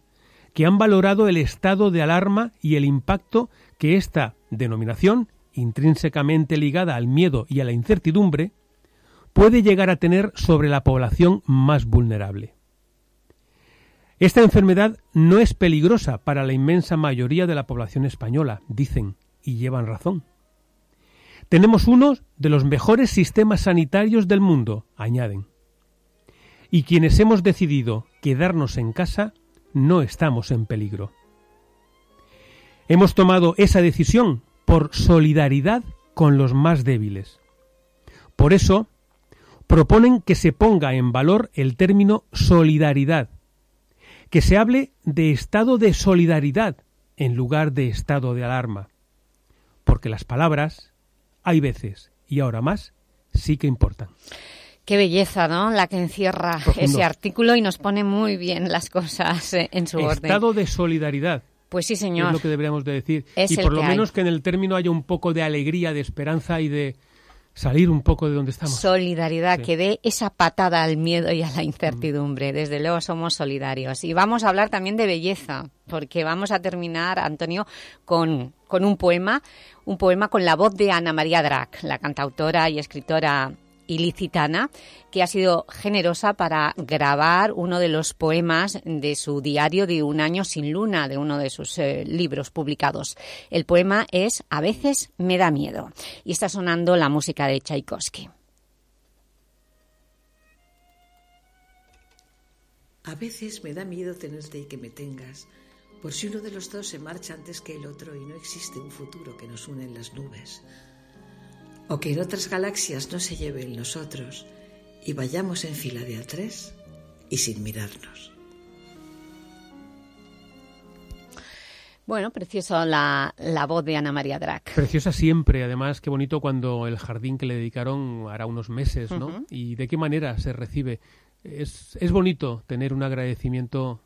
que han valorado el estado de alarma y el impacto que esta denominación, intrínsecamente ligada al miedo y a la incertidumbre, puede llegar a tener sobre la población más vulnerable. Esta enfermedad no es peligrosa para la inmensa mayoría de la población española, dicen, y llevan razón. Tenemos uno de los mejores sistemas sanitarios del mundo, añaden. Y quienes hemos decidido quedarnos en casa no estamos en peligro. Hemos tomado esa decisión por solidaridad con los más débiles. Por eso, proponen que se ponga en valor el término solidaridad, que se hable de estado de solidaridad en lugar de estado de alarma. Porque las palabras, hay veces, y ahora más, sí que importan. Qué belleza, ¿no? La que encierra Profundo. ese artículo y nos pone muy bien las cosas eh, en su orden. Estado de solidaridad. Pues sí, Es señor. lo que deberíamos de decir. Es y por lo hay. menos que en el término haya un poco de alegría, de esperanza y de salir un poco de donde estamos. Solidaridad, Sí. que dé esa patada al miedo y a la incertidumbre. Desde luego somos solidarios. Y vamos a hablar también de belleza, porque vamos a terminar, Antonio, con, con un poema, un poema con la voz de Ana María Drac, la cantautora y escritora ilicitana, que ha sido generosa para grabar uno de los poemas de su diario de Un año sin luna, de uno de sus eh, libros publicados. El poema es A veces me da miedo y está sonando la música de Tchaikovsky. A veces me da miedo tenerte y que me tengas, por si uno de los dos se marcha antes que el otro y no existe un futuro que nos une en las nubes. O que en otras galaxias no se lleven nosotros y vayamos en fila de a tres y sin mirarnos. Bueno, precioso la, la voz de Ana María Drac. Preciosa siempre, además, qué bonito cuando el jardín que le dedicaron hará unos meses, ¿no? Y de qué manera se recibe. Es, es bonito tener un agradecimiento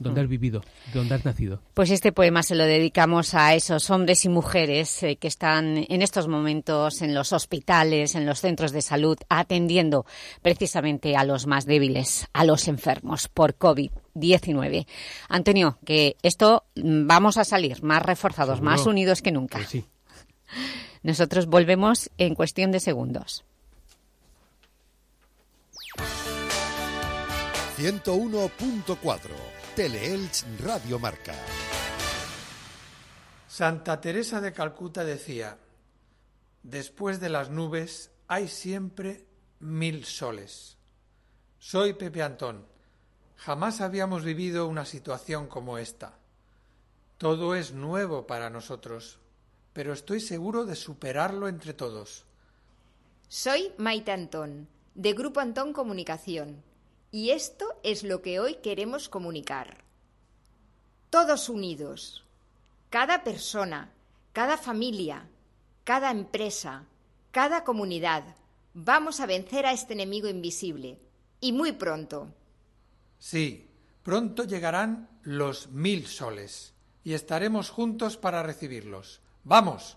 donde Mm. has vivido, donde has nacido. Pues este poema se lo dedicamos a esos hombres y mujeres eh, que están en estos momentos en los hospitales, en los centros de salud, atendiendo precisamente a los más débiles, a los enfermos por COVID-19. Antonio, que esto mm, vamos a salir más reforzados, Seguro. más unidos que nunca. Que sí. Nosotros volvemos en cuestión de segundos. 101.4 Teleelch Radio Marca. Santa Teresa de Calcuta decía, después de las nubes hay siempre mil soles. Soy Pepe Antón. Jamás habíamos vivido una situación como esta. Todo es nuevo para nosotros, pero estoy seguro de superarlo entre todos. Soy Maite Antón, de Grupo Antón Comunicación, y esto es lo que hoy queremos comunicar. Todos unidos, cada persona, cada familia, cada empresa, cada comunidad, vamos a vencer a este enemigo invisible, y muy pronto. Sí, pronto llegarán los mil soles y estaremos juntos para recibirlos. ¡Vamos!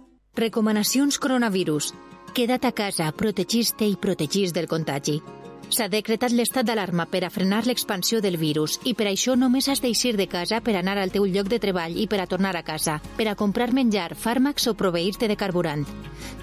Recomanacions coronavirus. Queda't a casa, protegis-te i protegis del contagi. S'ha decretat l'estat d'alarma per a frenar l'expansió del virus i per això només has d'eixir de casa per anar al teu lloc de treball i per a tornar a casa, per a comprar menjar, fàrmacs o proveir-te de carburant.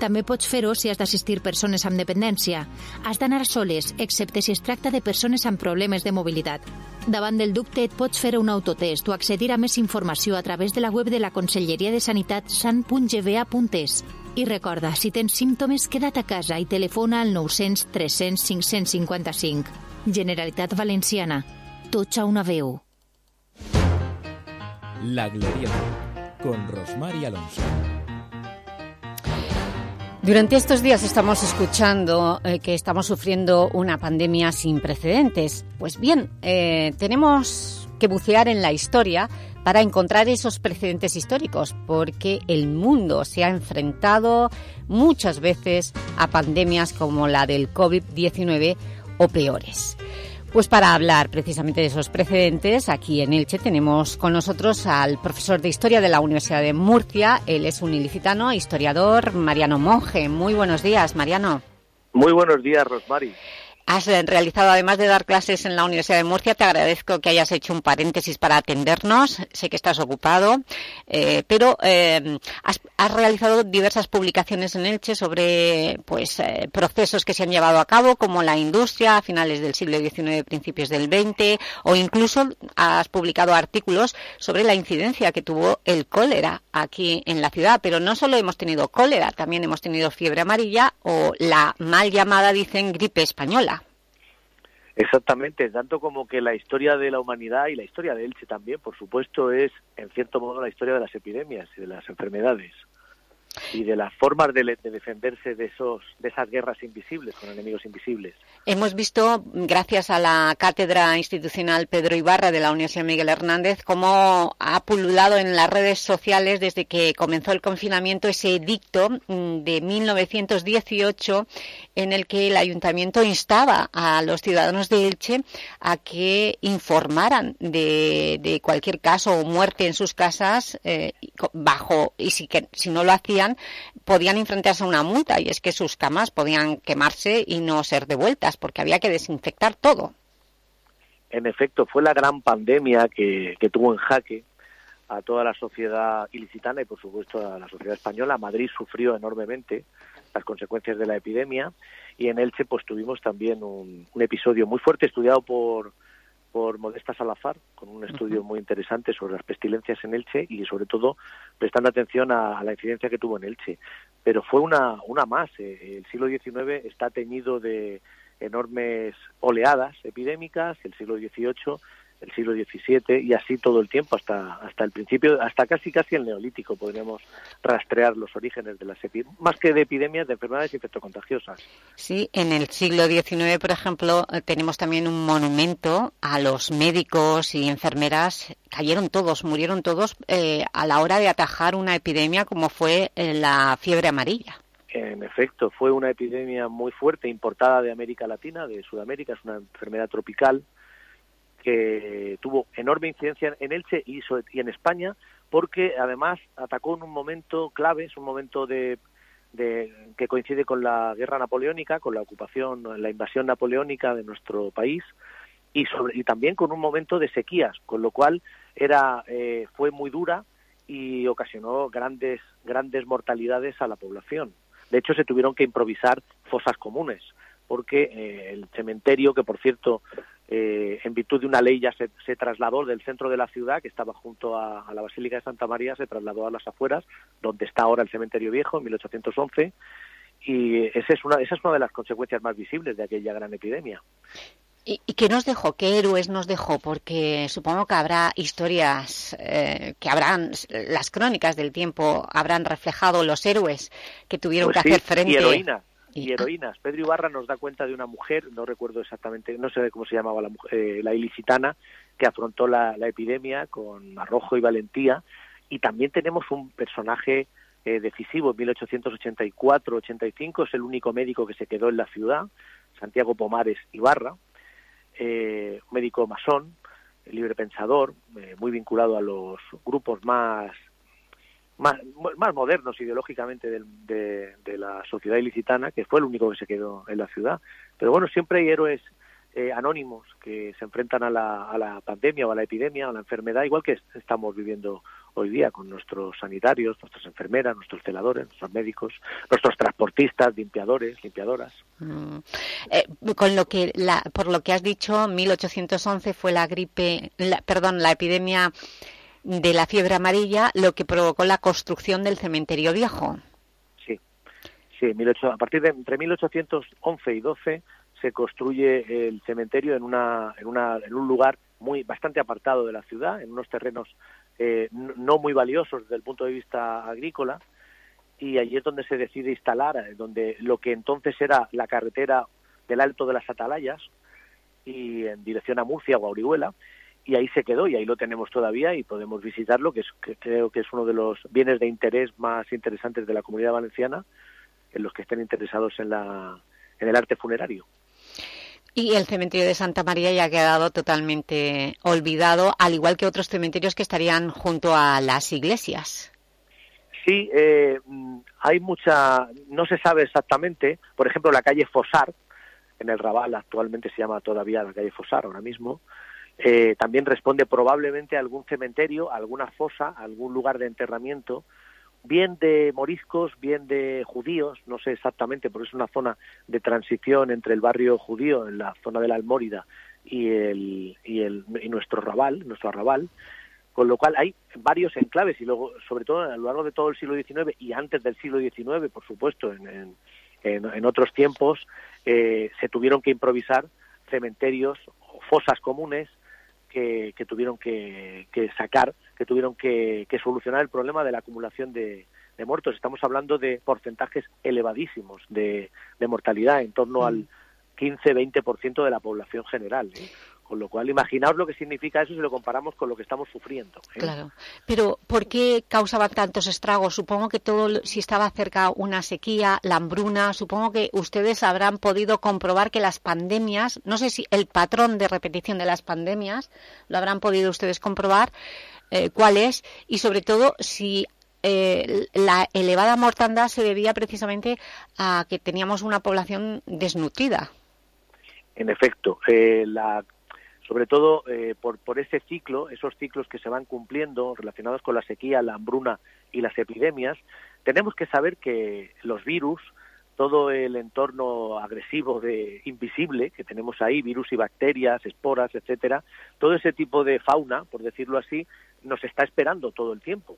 També pots fer-ho si has d'assistir persones amb dependència. Has d'anar soles, excepte si es tracta de persones amb problemes de mobilitat. Davant del dubte et pots fer un autotest o accedir a més informació a través de la web de la Conselleria de Sanitat san.gva.es. I recorda, si tens símptomes, queda't a casa i telefona al 900 300 555. Generalitat Valenciana. Tots a una veu. La Glorieta, con Rosmar y Alonso. Durante estos días estamos escuchando eh, que estamos sufriendo una pandemia sin precedentes. Pues bien, eh, tenemos que bucear en la historia para encontrar esos precedentes históricos, porque el mundo se ha enfrentado muchas veces a pandemias como la del COVID-19 o peores. Pues para hablar precisamente de esos precedentes, aquí en Elche tenemos con nosotros al profesor de Historia de la Universidad de Murcia. Él es un ilicitano, historiador, Mariano Monge. Muy buenos días, Mariano. Muy buenos días, Rosmary. Has realizado, además de dar clases en la Universidad de Murcia, te agradezco que hayas hecho un paréntesis para atendernos. Sé que estás ocupado, eh, pero eh, has, has, realizado diversas publicaciones en Elche sobre pues, eh, procesos que se han llevado a cabo, como la industria a finales del siglo XIX, principios del XX, o incluso has publicado artículos sobre la incidencia que tuvo el cólera aquí en la ciudad. Pero no solo hemos tenido cólera, también hemos tenido fiebre amarilla o la mal llamada, dicen, gripe española. Exactamente, tanto como que la historia de la humanidad y la historia de Elche también, por supuesto, es en cierto modo la historia de las epidemias y de las enfermedades y de las formas de, de, defenderse de esos de esas guerras invisibles con enemigos invisibles. Hemos visto, gracias a la cátedra institucional Pedro Ibarra de la Universidad Miguel Hernández, cómo ha pululado en las redes sociales desde que comenzó el confinamiento ese edicto mm, de 1918 en el que el ayuntamiento instaba a los ciudadanos de Elche a que informaran de, de cualquier caso o muerte en sus casas eh, bajo y si, que, si no lo hacían podían enfrentarse a una multa y es que sus camas podían quemarse y no ser devueltas porque había que desinfectar todo. En efecto, fue la gran pandemia que, que tuvo en jaque a toda la sociedad ilicitana y, por supuesto, a la sociedad española. Madrid sufrió enormemente las consecuencias de la epidemia y en Elche pues tuvimos también un, un episodio muy fuerte estudiado por por Modesta Salazar, con un estudio muy interesante sobre las pestilencias en Elche y sobre todo prestando atención a, a la incidencia que tuvo en Elche. Pero fue una, una más. Eh, el siglo XIX está teñido de enormes oleadas epidémicas, el siglo XVIII el siglo XVII y así todo el tiempo hasta hasta el principio hasta casi casi el neolítico podríamos rastrear los orígenes de las epidemias más que de epidemias de enfermedades infectocontagiosas sí en el siglo XIX por ejemplo tenemos también un monumento a los médicos y enfermeras. Cayeron todos murieron todos eh, a la hora de atajar una epidemia como fue eh, la fiebre amarilla. En efecto, fue una epidemia muy fuerte importada de América Latina, de Sudamérica, es una enfermedad tropical que tuvo enorme incidencia en Elche y, en España, porque además atacó en un momento clave, es un momento de, de, que coincide con la guerra napoleónica, con la ocupación, la invasión napoleónica de nuestro país, y, sobre, y también con un momento de sequías, con lo cual era, eh, fue muy dura y ocasionó grandes, grandes mortalidades a la población. De hecho, se tuvieron que improvisar fosas comunes, porque eh, el cementerio, que por cierto eh, en virtud de una ley ya se, se, trasladó del centro de la ciudad, que estaba junto a, a, la Basílica de Santa María, se trasladó a las afueras, donde está ahora el cementerio viejo, en 1811, y esa es una, esa es una de las consecuencias más visibles de aquella gran epidemia. ¿Y, y qué nos dejó? ¿Qué héroes nos dejó? Porque supongo que habrá historias, eh, que habrán, las crónicas del tiempo habrán reflejado los héroes que tuvieron pues que sí, hacer frente... Y heroínas y heroínas. Pedro Ibarra nos da cuenta de una mujer, no recuerdo exactamente, no sé cómo se llamaba la mujer, eh, la ilicitana, que afrontó la, la, epidemia con arrojo y valentía. Y también tenemos un personaje eh, decisivo, en 1884-85, es el único médico que se quedó en la ciudad, Santiago Pomares Ibarra, eh, médico masón, libre pensador, eh, muy vinculado a los grupos más más, más modernos ideológicamente de, de, la sociedad ilicitana, que fue el único que se quedó en la ciudad. Pero bueno, siempre hay héroes eh, anónimos que se enfrentan a la, a la pandemia o a la epidemia o a la enfermedad, igual que estamos viviendo hoy día con nuestros sanitarios, nuestras enfermeras, nuestros celadores, nuestros médicos, nuestros transportistas, limpiadores, limpiadoras. Mm. Eh, con lo que la, por lo que has dicho, 1811 fue la gripe, la, perdón, la epidemia de la fiebre amarilla, lo que provocó la construcción del cementerio viejo. Sí, sí, 18, a partir de entre 1811 y 12 se construye el cementerio en una, en una en un lugar muy bastante apartado de la ciudad, en unos terrenos eh, no muy valiosos desde el punto de vista agrícola, y allí es donde se decide instalar, eh, donde lo que entonces era la carretera del Alto de las Atalayas y en dirección a Murcia o a y ahí se quedó y ahí lo tenemos todavía y podemos visitarlo, que, es, que creo que es uno de los bienes de interés más interesantes de la comunidad valenciana, en los que estén interesados en, la, en el arte funerario. Y el cementerio de Santa María ya ha quedado totalmente olvidado, al igual que otros cementerios que estarían junto a las iglesias. Sí, eh, hay mucha, no se sabe exactamente, por ejemplo, la calle Fosar, en el Raval, actualmente se llama todavía la calle Fosar ahora mismo. Eh, también responde probablemente a algún cementerio, a alguna fosa, a algún lugar de enterramiento, bien de moriscos, bien de judíos, no sé exactamente, porque es una zona de transición entre el barrio judío, en la zona de la Almórida, y, el, y, el, y nuestro Raval, nuestro arrabal, con lo cual hay varios enclaves y luego, sobre todo a lo largo de todo el siglo XIX y antes del siglo XIX, por supuesto, en, en otros tiempos, eh, se tuvieron que improvisar cementerios o fosas comunes que, que tuvieron que, que, sacar, que tuvieron que, que, solucionar el problema de la acumulación de, de muertos. Estamos hablando de porcentajes elevadísimos de, de mortalidad, en torno al 15-20% de la población general. ¿eh? Con lo cual, imaginaos lo que significa eso si lo comparamos con lo que estamos sufriendo. ¿eh? Claro. Pero, ¿por qué causaban tantos estragos? Supongo que todo, si estaba cerca una sequía, la hambruna, supongo que ustedes habrán podido comprobar que las pandemias, no sé si el patrón de repetición de las pandemias, lo habrán podido ustedes comprobar, eh, cuál es, y sobre todo si eh, la elevada mortandad se debía precisamente a que teníamos una población desnutrida. En efecto, eh, la sobre todo eh, por, por ese ciclo, esos ciclos que se van cumpliendo relacionados con la sequía, la hambruna y las epidemias, tenemos que saber que los virus, todo el entorno agresivo de invisible que tenemos ahí, virus y bacterias, esporas, etcétera, todo ese tipo de fauna, por decirlo así, nos está esperando todo el tiempo.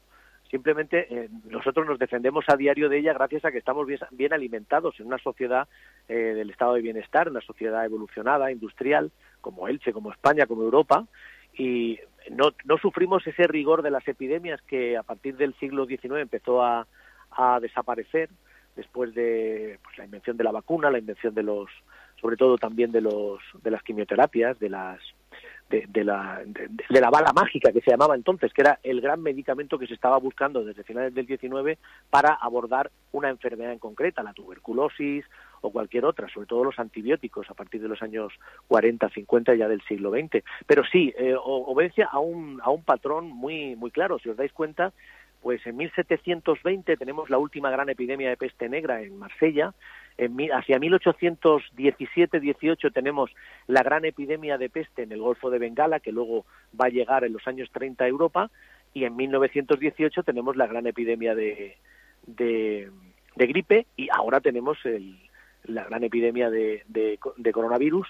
Simplemente eh, nosotros nos defendemos a diario de ella gracias a que estamos bien, alimentados en una sociedad eh, del estado de bienestar, una sociedad evolucionada, industrial, como Elche, como España, como Europa, y no, no sufrimos ese rigor de las epidemias que a partir del siglo XIX empezó a, a desaparecer después de pues, la invención de la vacuna, la invención de los, sobre todo también de los, de las quimioterapias, de las de, de, la, de, la bala mágica que se llamaba entonces, que era el gran medicamento que se estaba buscando desde finales del 19 para abordar una enfermedad en concreta, la tuberculosis o cualquier otra, sobre todo los antibióticos a partir de los años 40, 50 ya del siglo XX. Pero sí, eh, obedece a un, a un patrón muy, muy claro. Si os dais cuenta, pues en 1720 tenemos la última gran epidemia de peste negra en Marsella, en, hacia 1817-18 tenemos la gran epidemia de peste en el Golfo de Bengala, que luego va a llegar en los años 30 a Europa, y en 1918 tenemos la gran epidemia de, de, gripe, y ahora tenemos el, la gran epidemia de, de, coronavirus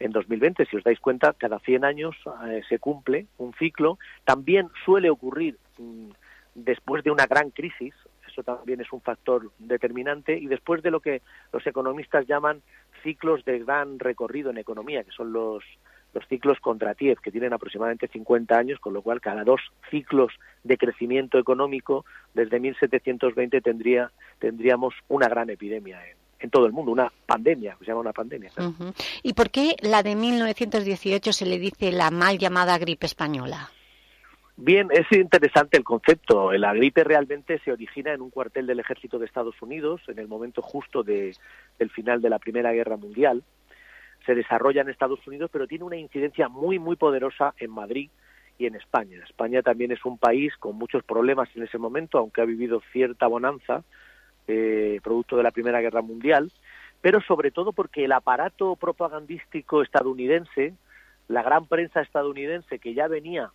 en 2020. Si os dais cuenta, cada 100 años eh, se cumple un ciclo. También suele ocurrir mmm, después de una gran crisis, eso también es un factor determinante, y después de lo que los economistas llaman ciclos de gran recorrido en economía, que son los, los ciclos Kondratiev, que tienen aproximadamente 50 años, con lo cual cada dos ciclos de crecimiento económico, desde 1720 tendría, tendríamos una gran epidemia en, todo el mundo, una pandemia, se llama una pandemia. ¿Y por qué la de 1918 se le dice la mal llamada gripe española? Bien, es interesante el concepto. La gripe realmente se origina en un cuartel del ejército de Estados Unidos en el momento justo de, del final de la Primera Guerra Mundial. Se desarrolla en Estados Unidos, pero tiene una incidencia muy, muy poderosa en Madrid y en España. España también es un país con muchos problemas en ese momento, aunque ha vivido cierta bonanza, eh, producto de la Primera Guerra Mundial, pero sobre todo porque el aparato propagandístico estadounidense, la gran prensa estadounidense que ya venía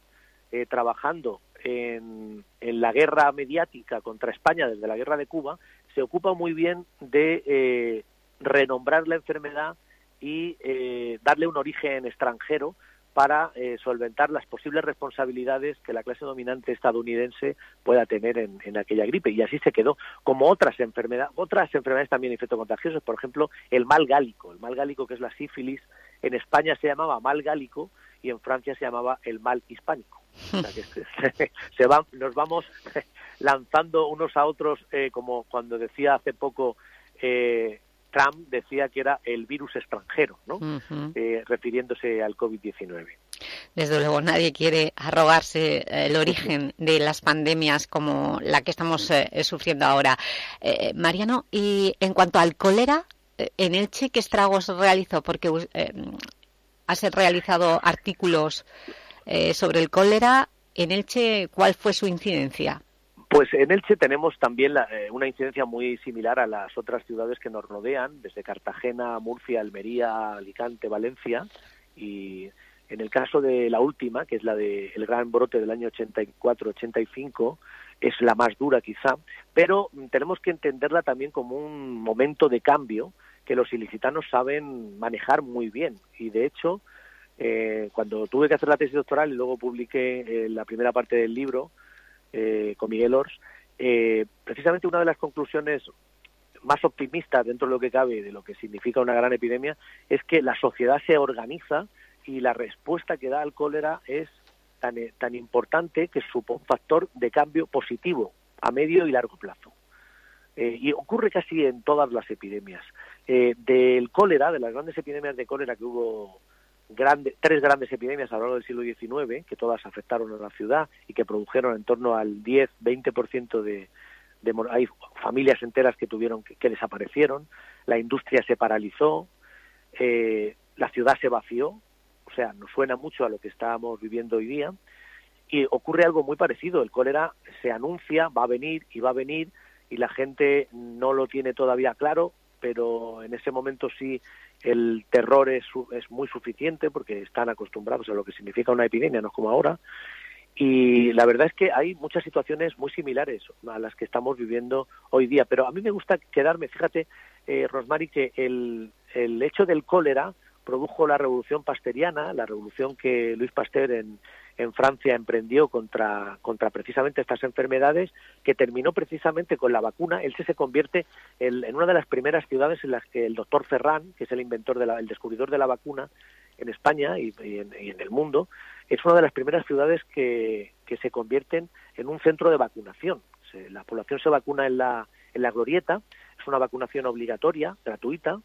eh, trabajando en, la guerra mediática contra España desde la guerra de Cuba, se ocupa muy bien de eh, renombrar la enfermedad y eh, darle un origen extranjero para eh, solventar las posibles responsabilidades que la clase dominante estadounidense pueda tener en, en, aquella gripe. Y así se quedó, como otras enfermedades, otras enfermedades también infectocontagiosas, por ejemplo, el mal gálico. El mal gálico, que es la sífilis, en España se llamaba mal gálico y en Francia se llamaba el mal hispánico. O sea que se, se va, nos vamos lanzando unos a otros, eh, como cuando decía hace poco eh, Trump, decía que era el virus extranjero, ¿no? Uh -huh. eh, refiriéndose al COVID-19. Desde luego nadie quiere arrogarse el origen de las pandemias como la que estamos eh, sufriendo ahora. Eh, Mariano, y en cuanto al cólera, eh, en Elche, ¿qué estragos realizó? Porque eh, has realizado artículos eh, sobre el cólera. En Elche, ¿cuál fue su incidencia? Pues en Elche tenemos también la- eh, una incidencia muy similar a las otras ciudades que nos rodean, desde Cartagena, Murcia, Almería, Alicante, Valencia. Y en el caso de la última, que es la del gran brote del año 84-85, es la más dura quizá, pero tenemos que entenderla también como un momento de cambio que los ilicitanos saben manejar muy bien. Y de hecho, eh, cuando tuve que hacer la tesis doctoral y luego publiqué eh, la primera parte del libro eh, con Miguel Ors, eh, precisamente una de las conclusiones más optimistas dentro de lo que cabe de lo que significa una gran epidemia es que la sociedad se organiza y la respuesta que da al cólera es tan, eh, tan importante que supone un factor de cambio positivo a medio y largo plazo. Y ocurre casi en todas las epidemias. Eh, del cólera, de las grandes epidemias de cólera que hubo grande, tres grandes epidemias a lo largo del siglo XIX, que todas afectaron a la ciudad y que produjeron en torno al 10-20% de, de hay familias enteras que tuvieron que, que desaparecieron, la industria se paralizó, eh, la ciudad se vació, o sea, nos suena mucho a lo que estábamos viviendo hoy día, y ocurre algo muy parecido, el cólera se anuncia, va a venir y va a venir, y la gente no lo tiene todavía claro, pero en ese momento sí el terror es, es muy suficiente porque están acostumbrados a lo que significa una epidemia, no es como ahora, y la verdad es que hay muchas situaciones muy similares a las que estamos viviendo hoy día. Pero a mí me gusta quedarme, fíjate, eh, Rosmary, que el, el hecho del cólera produjo la revolución pasteriana, la revolución que Luis Pasteur en, en Francia emprendió contra, contra precisamente estas enfermedades, que terminó precisamente con la vacuna. Él se, convierte en, en una de las primeras ciudades en las que el doctor Ferran, que es el inventor, de la, el descubridor de la vacuna en España y, y en, y en el mundo, es una de las primeras ciudades que, que se convierten en un centro de vacunación. Se- la población se vacuna en la, en la glorieta, es una vacunación obligatoria, gratuita,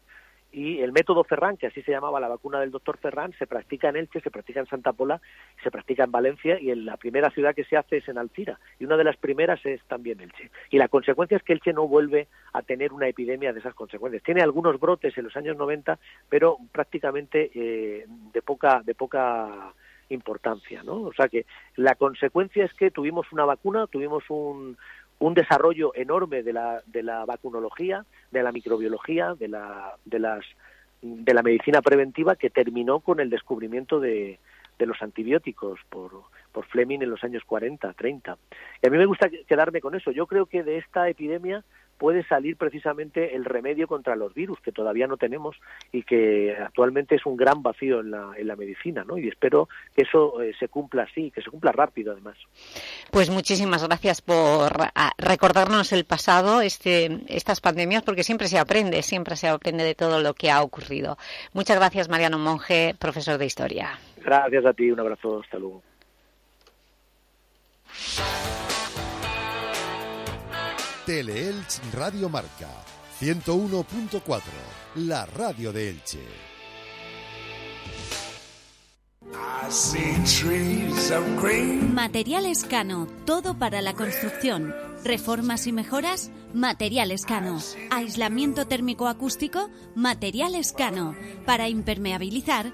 y el método Ferran, que así se llamaba la vacuna del doctor Ferran, se practica en Elche, se practica en Santa Pola, se practica en Valencia y en la primera ciudad que se hace es en Alcira. Y una de las primeras es también Elche. Y la consecuencia es que Elche no vuelve a tener una epidemia de esas consecuencias. Tiene algunos brotes en los años 90, pero prácticamente eh, de poca de poca importancia, ¿no? O sea que la consecuencia es que tuvimos una vacuna, tuvimos un, un desarrollo enorme de la, de la vacunología, de la microbiología, de la, de las de la medicina preventiva que terminó con el descubrimiento de, de los antibióticos por, por Fleming en los años 40, 30. Y a mí me gusta quedarme con eso. Yo creo que de esta epidemia puede salir precisamente el remedio contra los virus que todavía no tenemos y que actualmente es un gran vacío en la, en la medicina, ¿no? Y espero que eso eh, se cumpla así, que se cumpla rápido además. Pues muchísimas gracias por ah, recordarnos el pasado, este, estas pandemias, porque siempre se aprende, siempre se aprende de todo lo que ha ocurrido. Muchas gracias, Mariano Monge, profesor de Historia. Gracias a ti, un abrazo, hasta luego. Teleelch Radio Marca 101.4, la radio de Elche. Materiales Cano, todo para la construcción. Reformas y mejoras, Materiales Cano. Aislamiento térmico acústico, Materiales Cano. Para impermeabilizar,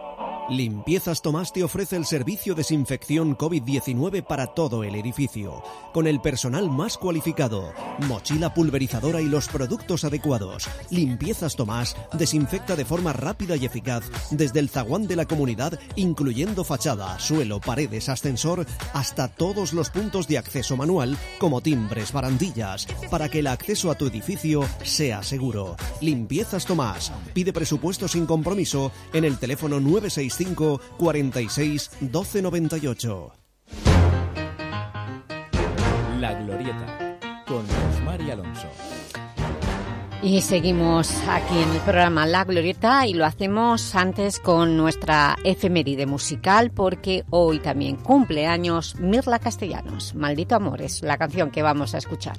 Limpiezas Tomás te ofrece el servicio desinfección COVID-19 para todo el edificio, con el personal más cualificado, mochila pulverizadora y los productos adecuados. Limpiezas Tomás desinfecta de forma rápida y eficaz desde el zaguán de la comunidad, incluyendo fachada, suelo, paredes, ascensor, hasta todos los puntos de acceso manual, como timbres, barandillas, para que el acceso a tu edificio sea seguro. Limpiezas Tomás. Pide presupuesto sin compromiso en el teléfono 965 46 12 98. La Glorieta, con Rosmar y Alonso. Y seguimos aquí en el programa La Glorieta y lo hacemos antes con nuestra efeméride musical porque hoy también cumple años Mirla Castellanos. Maldito Amor es la canción que vamos a escuchar.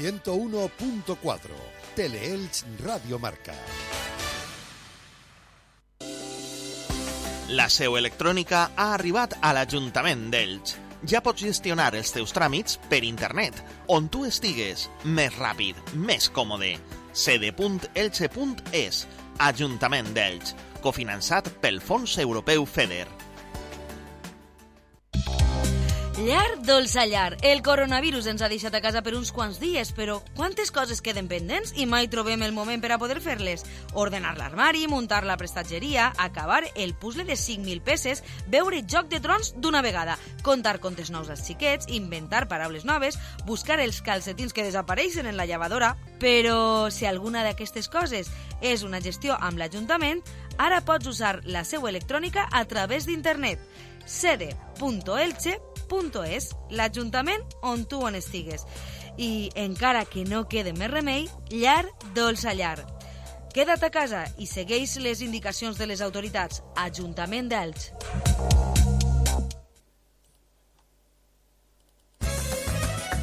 101.4 Teleelch Radio Marca. La seu electrònica ha arribat a l'Ajuntament d'Elx. Ja pots gestionar els teus tràmits per internet, on tu estigues, més ràpid, més còmode. cd.elche.es, Ajuntament d'Elx, cofinançat pel Fons Europeu FEDER. Llar, dolça llar. El coronavirus ens ha deixat a casa per uns quants dies, però quantes coses queden pendents i mai trobem el moment per a poder fer-les? Ordenar l'armari, muntar la prestatgeria, acabar el puzzle de 5.000 peces, veure Joc de Trons d'una vegada, contar contes nous als xiquets, inventar paraules noves, buscar els calcetins que desapareixen en la llevadora... Però si alguna d'aquestes coses és una gestió amb l'Ajuntament, ara pots usar la seu electrònica a través d'internet cd.elche.es l'ajuntament.es, l'Ajuntament on tu on estigues. I encara que no quede més remei, llar dolça llar. Queda't a casa i segueix les indicacions de les autoritats. Ajuntament d'Elx.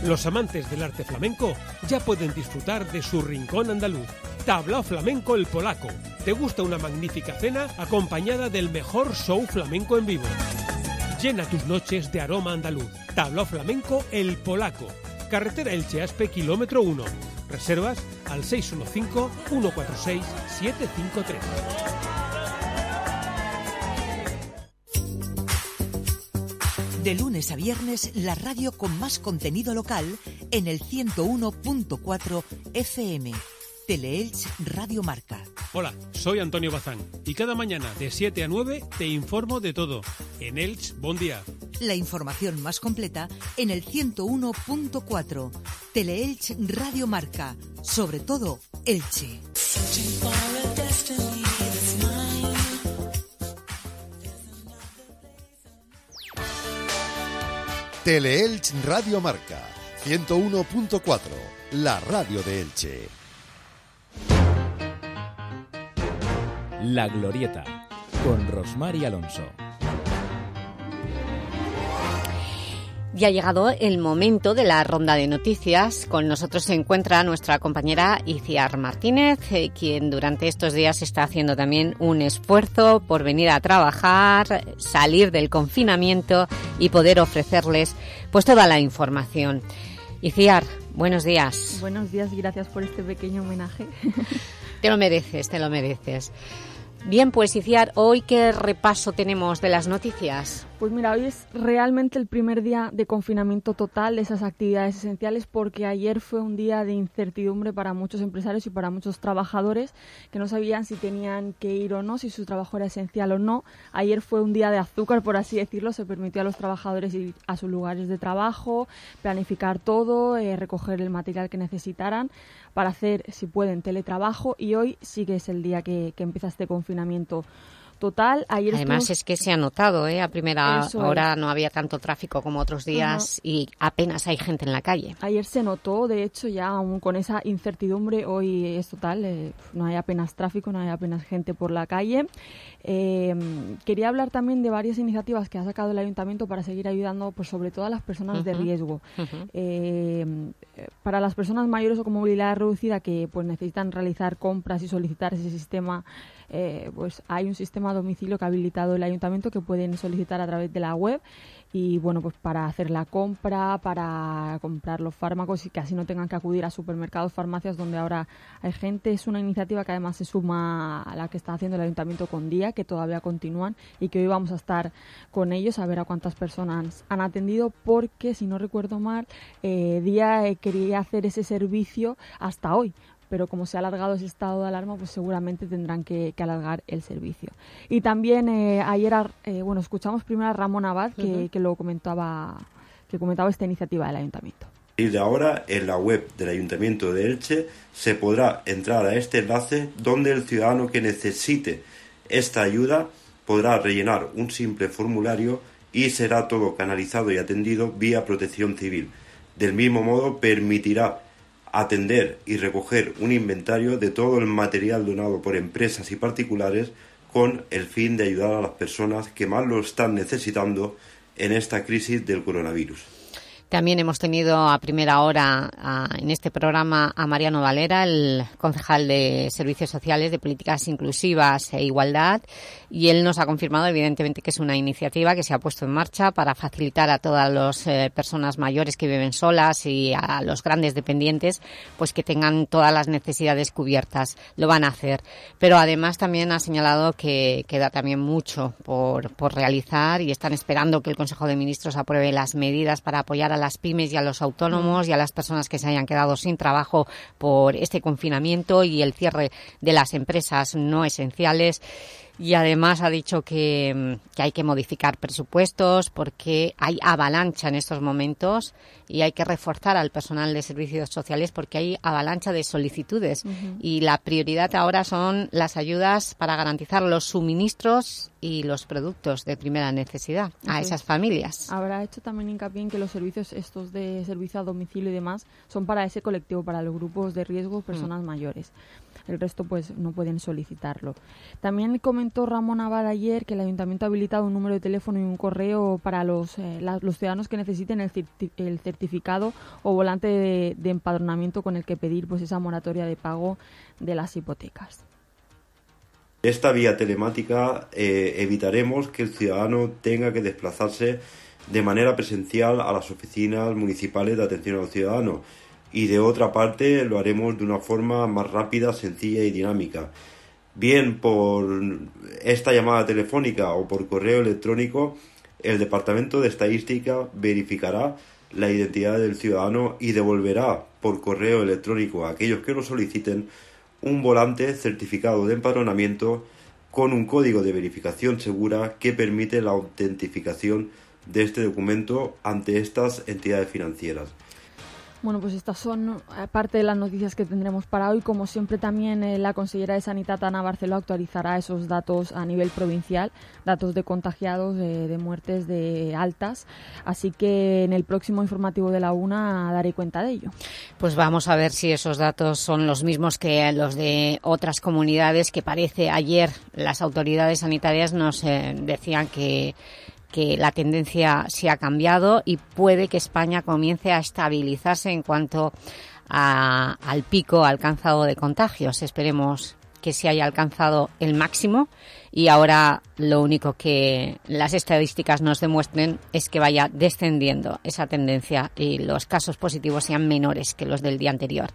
Los amantes del arte flamenco ya pueden disfrutar de su rincón andaluz. Tablao Flamenco el Polaco. ¿Te gusta una magnífica cena acompañada del mejor show flamenco en vivo? Llena tus noches de aroma andaluz. Tablao Flamenco el Polaco. Carretera Elche Aspe, kilómetro 1. Reservas al 615-146-753. De lunes a viernes, la radio con más contenido local en el 101.4 FM. Teleelch Radio Marca. Hola, soy Antonio Bazán y cada mañana de 7 a 9 te informo de todo. En Elche, buen día. La información más completa en el 101.4. Teleelch Radio Marca. Sobre todo, Elche. Teleelch Radio Marca 101.4, la radio de Elche. La Glorieta, con Rosmar y Alonso. Ya ha llegado el momento de la ronda de noticias. Con nosotros se encuentra nuestra compañera Iciar Martínez, eh, quien durante estos días está haciendo también un esfuerzo por venir a trabajar, salir del confinamiento y poder ofrecerles pues toda la información. Iciar, buenos días. Buenos días, gracias por este pequeño homenaje. Te lo mereces, te lo mereces. Bien, pues Iciar, hoy qué repaso tenemos de las noticias. Pues mira, hoy es realmente el primer día de confinamiento total de esas actividades esenciales porque ayer fue un día de incertidumbre para muchos empresarios y para muchos trabajadores que no sabían si tenían que ir o no, si su trabajo era esencial o no. Ayer fue un día de azúcar, por así decirlo, se permitió a los trabajadores ir a sus lugares de trabajo, planificar todo, eh, recoger el material que necesitaran para hacer, si pueden, teletrabajo y hoy sí que es el día que, que empieza este confinamiento total. Ayer Además es que se ha notado, ¿eh? a primera Eso hora es. no había tanto tráfico como otros días y apenas hay gente en la calle. Ayer se notó, de hecho, ya aún con esa incertidumbre, hoy es total, eh, no hay apenas tráfico, no hay apenas gente por la calle. Eh, quería hablar también de varias iniciativas que ha sacado el ayuntamiento para seguir ayudando, pues, sobre todo a las personas de riesgo. eh, para las personas mayores o con movilidad reducida que pues necesitan realizar compras y solicitar ese sistema, eh, pues hay un sistema a domicilio que ha habilitado el ayuntamiento que pueden solicitar a través de la web y bueno pues para hacer la compra, para comprar los fármacos y que así no tengan que acudir a supermercados, farmacias donde ahora hay gente. Es una iniciativa que además se suma a la que está haciendo el ayuntamiento con Día, que todavía continúan y que hoy vamos a estar con ellos a ver a cuántas personas han atendido porque si no recuerdo mal eh, Día eh, quería hacer ese servicio hasta hoy pero como se ha alargado ese estado de alarma, pues seguramente tendrán que, que alargar el servicio. Y también eh, ayer, eh, bueno, escuchamos primero a Ramón Abad, que, Ujú. que lo comentaba, que comentaba esta iniciativa del ayuntamiento. Y de ahora en la web del Ayuntamiento de Elche se podrá entrar a este enlace donde el ciudadano que necesite esta ayuda podrá rellenar un simple formulario y será todo canalizado y atendido vía protección civil. Del mismo modo permitirá atender y recoger un inventario de todo el material donado por empresas y particulares con el fin de ayudar a las personas que más lo están necesitando en esta crisis del coronavirus. También hemos tenido a primera hora en este programa a Mariano Valera, el concejal de Servicios Sociales, de Políticas Inclusivas e Igualdad, y él nos ha confirmado evidentemente que es una iniciativa que se ha puesto en marcha para facilitar a todas las eh, personas mayores que viven solas y a los grandes dependientes pues que tengan todas las necesidades cubiertas. Lo van a hacer. Pero además también ha señalado que queda también mucho por, por realizar y están esperando que el Consejo de Ministros apruebe las medidas para apoyar a las pymes y a los autónomos y a las personas que se hayan quedado sin trabajo por este confinamiento y el cierre de las empresas no esenciales. Y además ha dicho que, mm, que, hay que modificar presupuestos porque hay avalancha en estos momentos y hay que reforzar al personal de servicios sociales porque hay avalancha de solicitudes y la prioridad ahora son las ayudas para garantizar los suministros y los productos de primera necesidad a esas es. familias. Habrá hecho también hincapié en que los servicios estos de servicio a domicilio y demás son para ese colectivo, para los grupos de riesgo, personas mayores. El resto pues no pueden solicitarlo. También comentó Ramón Abad ayer que el ayuntamiento ha habilitado un número de teléfono y un correo para los, eh, ciudadanos que necesiten el, certi- el certificado o volante de, de empadronamiento con el que pedir pues esa moratoria de pago de las hipotecas. Esta vía telemática eh, evitaremos que el ciudadano tenga que desplazarse de manera presencial a las oficinas municipales de atención al ciudadano y de otra parte lo haremos de una forma más rápida, sencilla y dinámica. Bien por esta llamada telefónica o por correo electrónico, el Departamento de Estadística verificará la identidad del ciudadano y devolverá por correo electrónico a aquellos que lo soliciten un volante certificado de empadronamiento con un código de verificación segura que permite la autentificación de este documento ante estas entidades financieras. Bueno, pues estas son eh, parte de las noticias que tendremos para hoy. Como siempre, también eh, la consellera de Sanidad, Ana Barceló, actualizará esos datos a nivel provincial, datos de contagiados, de, muertes, de altas. Así que en el próximo informativo de la UNA daré cuenta de ello. Pues vamos a ver si esos datos son los mismos que los de otras comunidades que parece ayer las autoridades sanitarias nos eh, decían que que la tendencia se ha cambiado y puede que España comience a estabilizarse en cuanto a- al pico alcanzado de contagios. Esperemos que se haya alcanzado el máximo y ahora lo único que las estadísticas nos demuestren es que vaya descendiendo esa tendencia y los casos positivos sean menores que los del día anterior.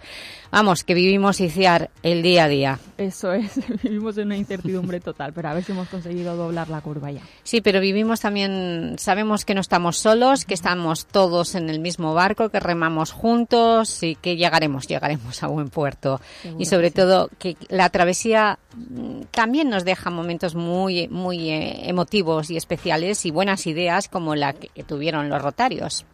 Vamos, que vivimos ICIAR el día a día. Eso es, vivimos en una incertidumbre total, pero a ver si hemos conseguido doblar la curva ya. Sí, pero vivimos también, sabemos que no estamos solos, que estamos todos en el mismo barco, que remamos juntos y que llegaremos, llegaremos a buen puerto. Seguro y sobre que sí. todo que la travesía mm, también nos deja momentos muy, muy eh, emotivos y especiales y buenas ideas como la que tuvieron los rotarios.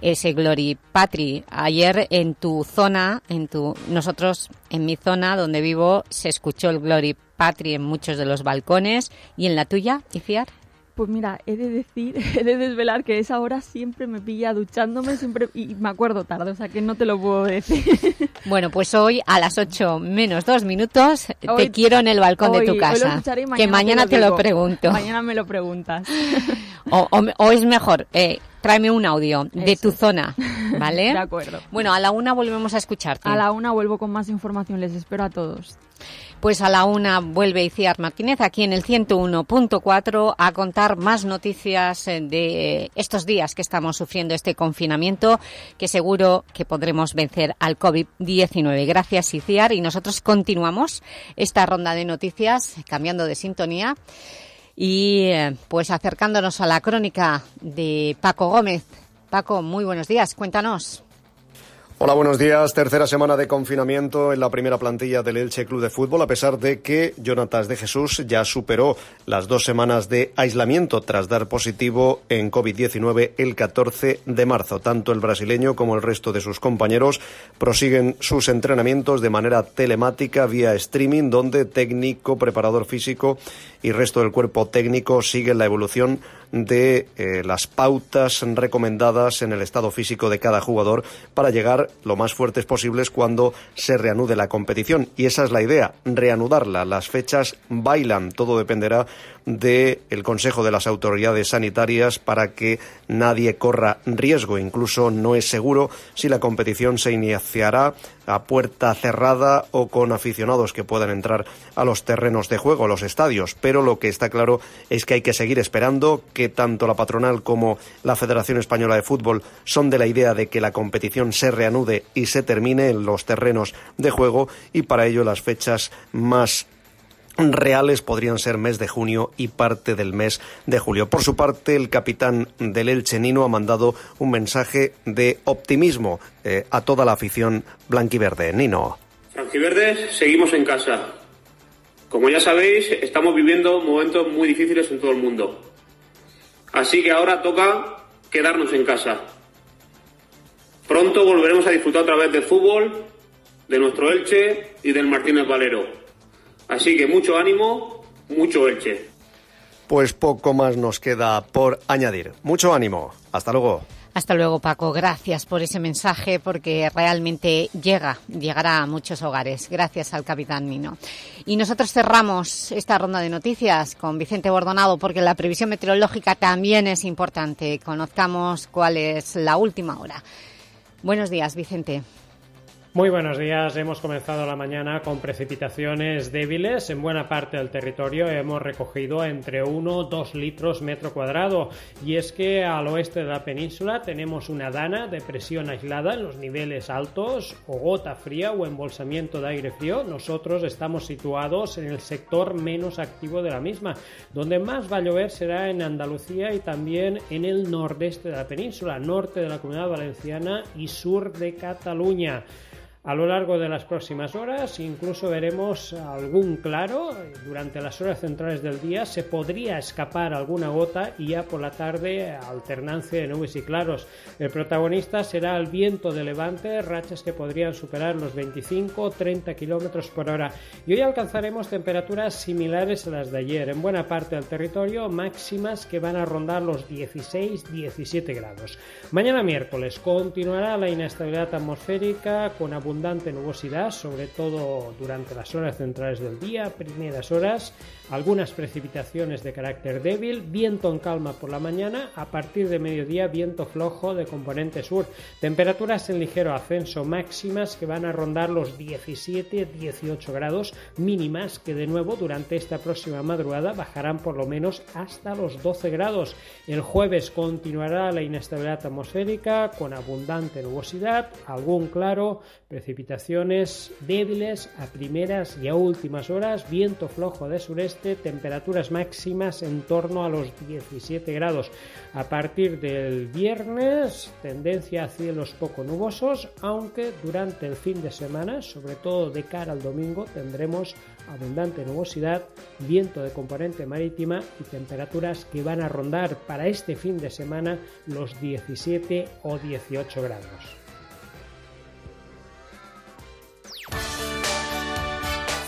ese Glory Patri. Ayer en tu zona, en tu nosotros en mi zona donde vivo se escuchó el Glory Patri en muchos de los balcones y en la tuya, Iciar. Pues mira, he de decir, he de desvelar que esa hora siempre me pilla duchándome siempre y me acuerdo tarde, o sea que no te lo puedo decir. Bueno, pues hoy a las 8 menos 2 minutos Hoy- te quiero en el balcón de tu hoy lo casa. escucharé y que mañana te lo, pregunto. Mañana me lo preguntas. O, o- o es mejor, eh, tráeme un audio de Eso tu zona, ¿vale? De acuerdo. Bueno, a la una volvemos a escucharte. A la una vuelvo con más información, les espero a todos. Pues a la una vuelve Iciar Martínez aquí en el 101.4 a contar más noticias eh, de estos días que estamos sufriendo este confinamiento que seguro que podremos vencer al COVID-19. Gracias Iciar y nosotros continuamos esta ronda de noticias cambiando de sintonía y eh, pues acercándonos a la crónica de Paco Gómez. Paco, muy buenos días, cuéntanos. Hola, buenos días. Tercera semana de confinamiento en la primera plantilla del Elche Club de Fútbol, a pesar de que Jonatas de Jesús ya superó las dos semanas de aislamiento tras dar positivo en COVID-19 el 14 de marzo. Tanto el brasileño como el resto de sus compañeros prosiguen sus entrenamientos de manera telemática vía streaming, donde técnico, preparador físico y resto del cuerpo técnico siguen la evolución de eh, las pautas recomendadas en el estado físico de cada jugador para llegar lo más fuertes posibles cuando se reanude la competición. Y esa es la idea, reanudarla. Las fechas bailan, todo dependerá del Consejo de las Autoridades Sanitarias para que nadie corra riesgo. Incluso no es seguro si la competición se iniciará a puerta cerrada o con aficionados que puedan entrar a los terrenos de juego, a los estadios. Pero lo que está claro es que hay que seguir esperando que tanto la patronal como la Federación Española de Fútbol son de la idea de que la competición se reanude y se termine en los terrenos de juego y para ello las fechas más reales podrían ser mes de junio y parte del mes de julio. Por su parte, el capitán del Elche Nino ha mandado un mensaje de optimismo eh, a toda la afición blanquiverde. Nino. Franjiverdes, seguimos en casa. Como ya sabéis, estamos viviendo momentos muy difíciles en todo el mundo. Así que ahora toca quedarnos en casa. Pronto volveremos a disfrutar otra vez del fútbol, de nuestro Elche y del Martínez Valero. Así que mucho ánimo, mucho Elche. Pues poco más nos queda por añadir. Mucho ánimo. Hasta luego. Hasta luego, Paco. Gracias por ese mensaje porque realmente llega, llegará a muchos hogares. Gracias al capitán Nino. Y nosotros cerramos esta ronda de noticias con Vicente Bordonado porque la previsión meteorológica también es importante. Conozcamos cuál es la última hora. Buenos días, Vicente. Muy buenos días. Hemos comenzado la mañana con precipitaciones débiles en buena parte del territorio. Hemos recogido entre 1 o 2 litros metro cuadrado. Y es que al oeste de la península tenemos una dana de presión aislada en los niveles altos o gota fría o embolsamiento de aire frío. Nosotros estamos situados en el sector menos activo de la misma. Donde más va a llover será en Andalucía y también en el nordeste de la península, norte de la comunidad valenciana y sur de Cataluña. A lo largo de las próximas horas incluso veremos algún claro. Durante las horas centrales del día se podría escapar alguna gota y ya por la tarde alternancia de nubes y claros. El protagonista será el viento de levante, rachas que podrían superar los 25-30 kilómetros por hora. Y hoy alcanzaremos temperaturas similares a las de ayer. En buena parte del territorio máximas que van a rondar los 16-17 grados. Mañana miércoles continuará la inestabilidad atmosférica con abundancia abundante nubosidad, sobre todo durante las horas centrales del día, primeras horas, algunas precipitaciones de carácter débil, viento en calma por la mañana, a partir de mediodía viento flojo de componente sur, temperaturas en ligero ascenso máximas que van a rondar los 17-18 grados mínimas que de nuevo durante esta próxima madrugada bajarán por lo menos hasta los 12 grados. El jueves continuará la inestabilidad atmosférica con abundante nubosidad, algún claro, precipitaciones débiles a primeras y a últimas horas, viento flojo de sureste, temperaturas máximas en torno a los 17 grados. A partir del viernes, tendencia a cielos poco nubosos, aunque durante el fin de semana, sobre todo de cara al domingo, tendremos abundante nubosidad, viento de componente marítima y temperaturas que van a rondar para este fin de semana los 17 o 18 grados.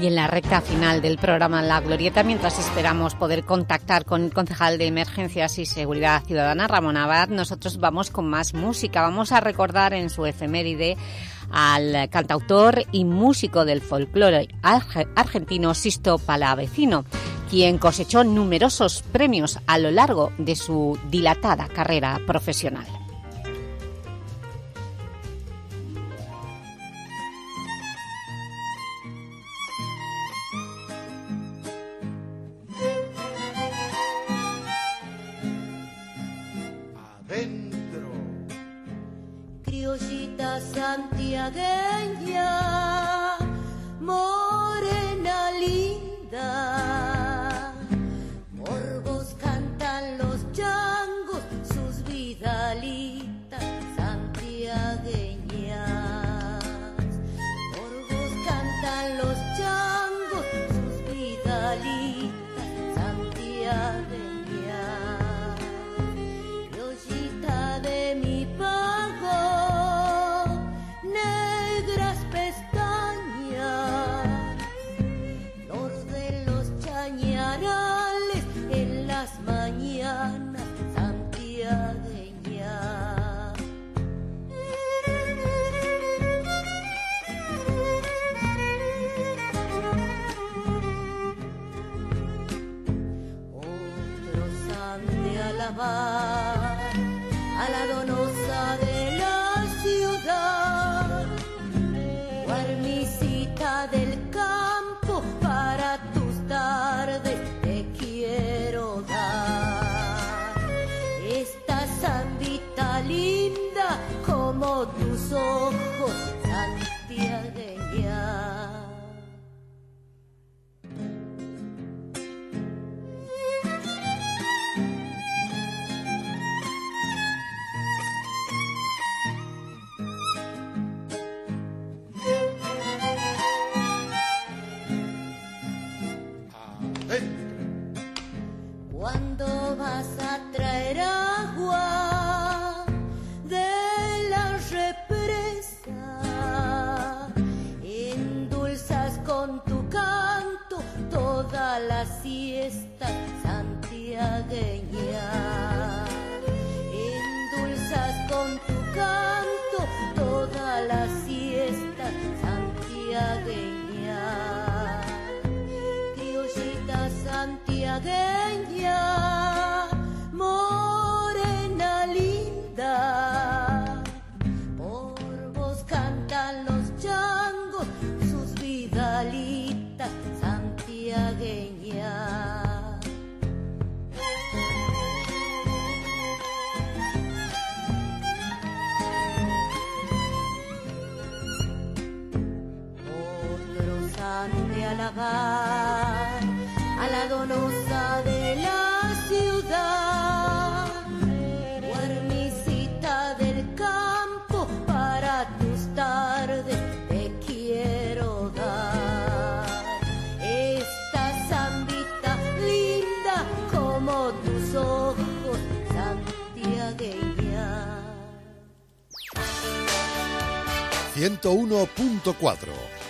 Y en la recta final del programa La Glorieta, mientras esperamos poder contactar con el concejal de Emergencias y Seguridad Ciudadana, Ramón Abad, nosotros vamos con más música. Vamos a recordar en su efeméride al cantautor y músico del folclore argentino Sisto Palavecino, quien cosechó numerosos premios a lo largo de su dilatada carrera profesional. Santiagueña, morena linda,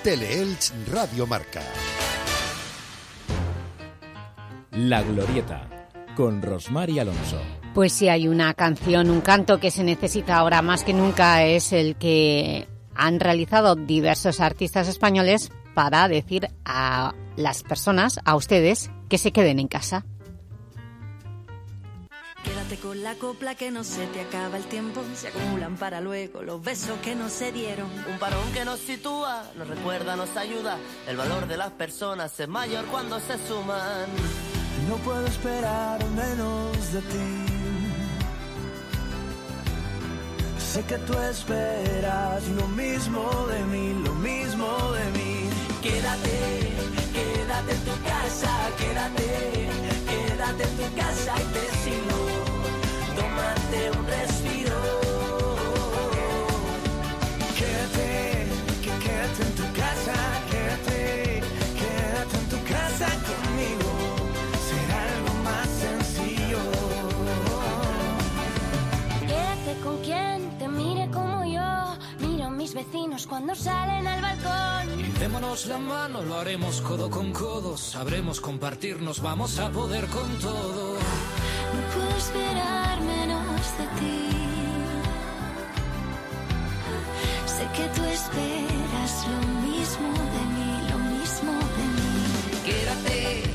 Teleelch Radio Marca. La Glorieta, con Rosmar y Alonso. Pues si hay una canción, un canto que se necesita ahora más que nunca es el que han realizado diversos artistas españoles para decir a las personas, a ustedes, que se queden en casa. Quédate con la copla que no se te acaba el tiempo. Se acumulan para luego los besos que no se dieron. Un parón que nos sitúa, nos recuerda, nos ayuda. El valor de las personas es mayor cuando se suman. No puedo esperar menos de ti. Sé que tú esperas lo mismo de mí, lo mismo de mí. Quédate, quédate en tu casa, quédate, quédate en tu casa y te vecinos cuando salen al balcón. Y démonos la mano, lo haremos codo con codo. Sabremos compartirnos, vamos a poder con todo. No puedo esperar menos de ti. Sé que tú esperas lo mismo de mí, lo mismo de mí. Quédate,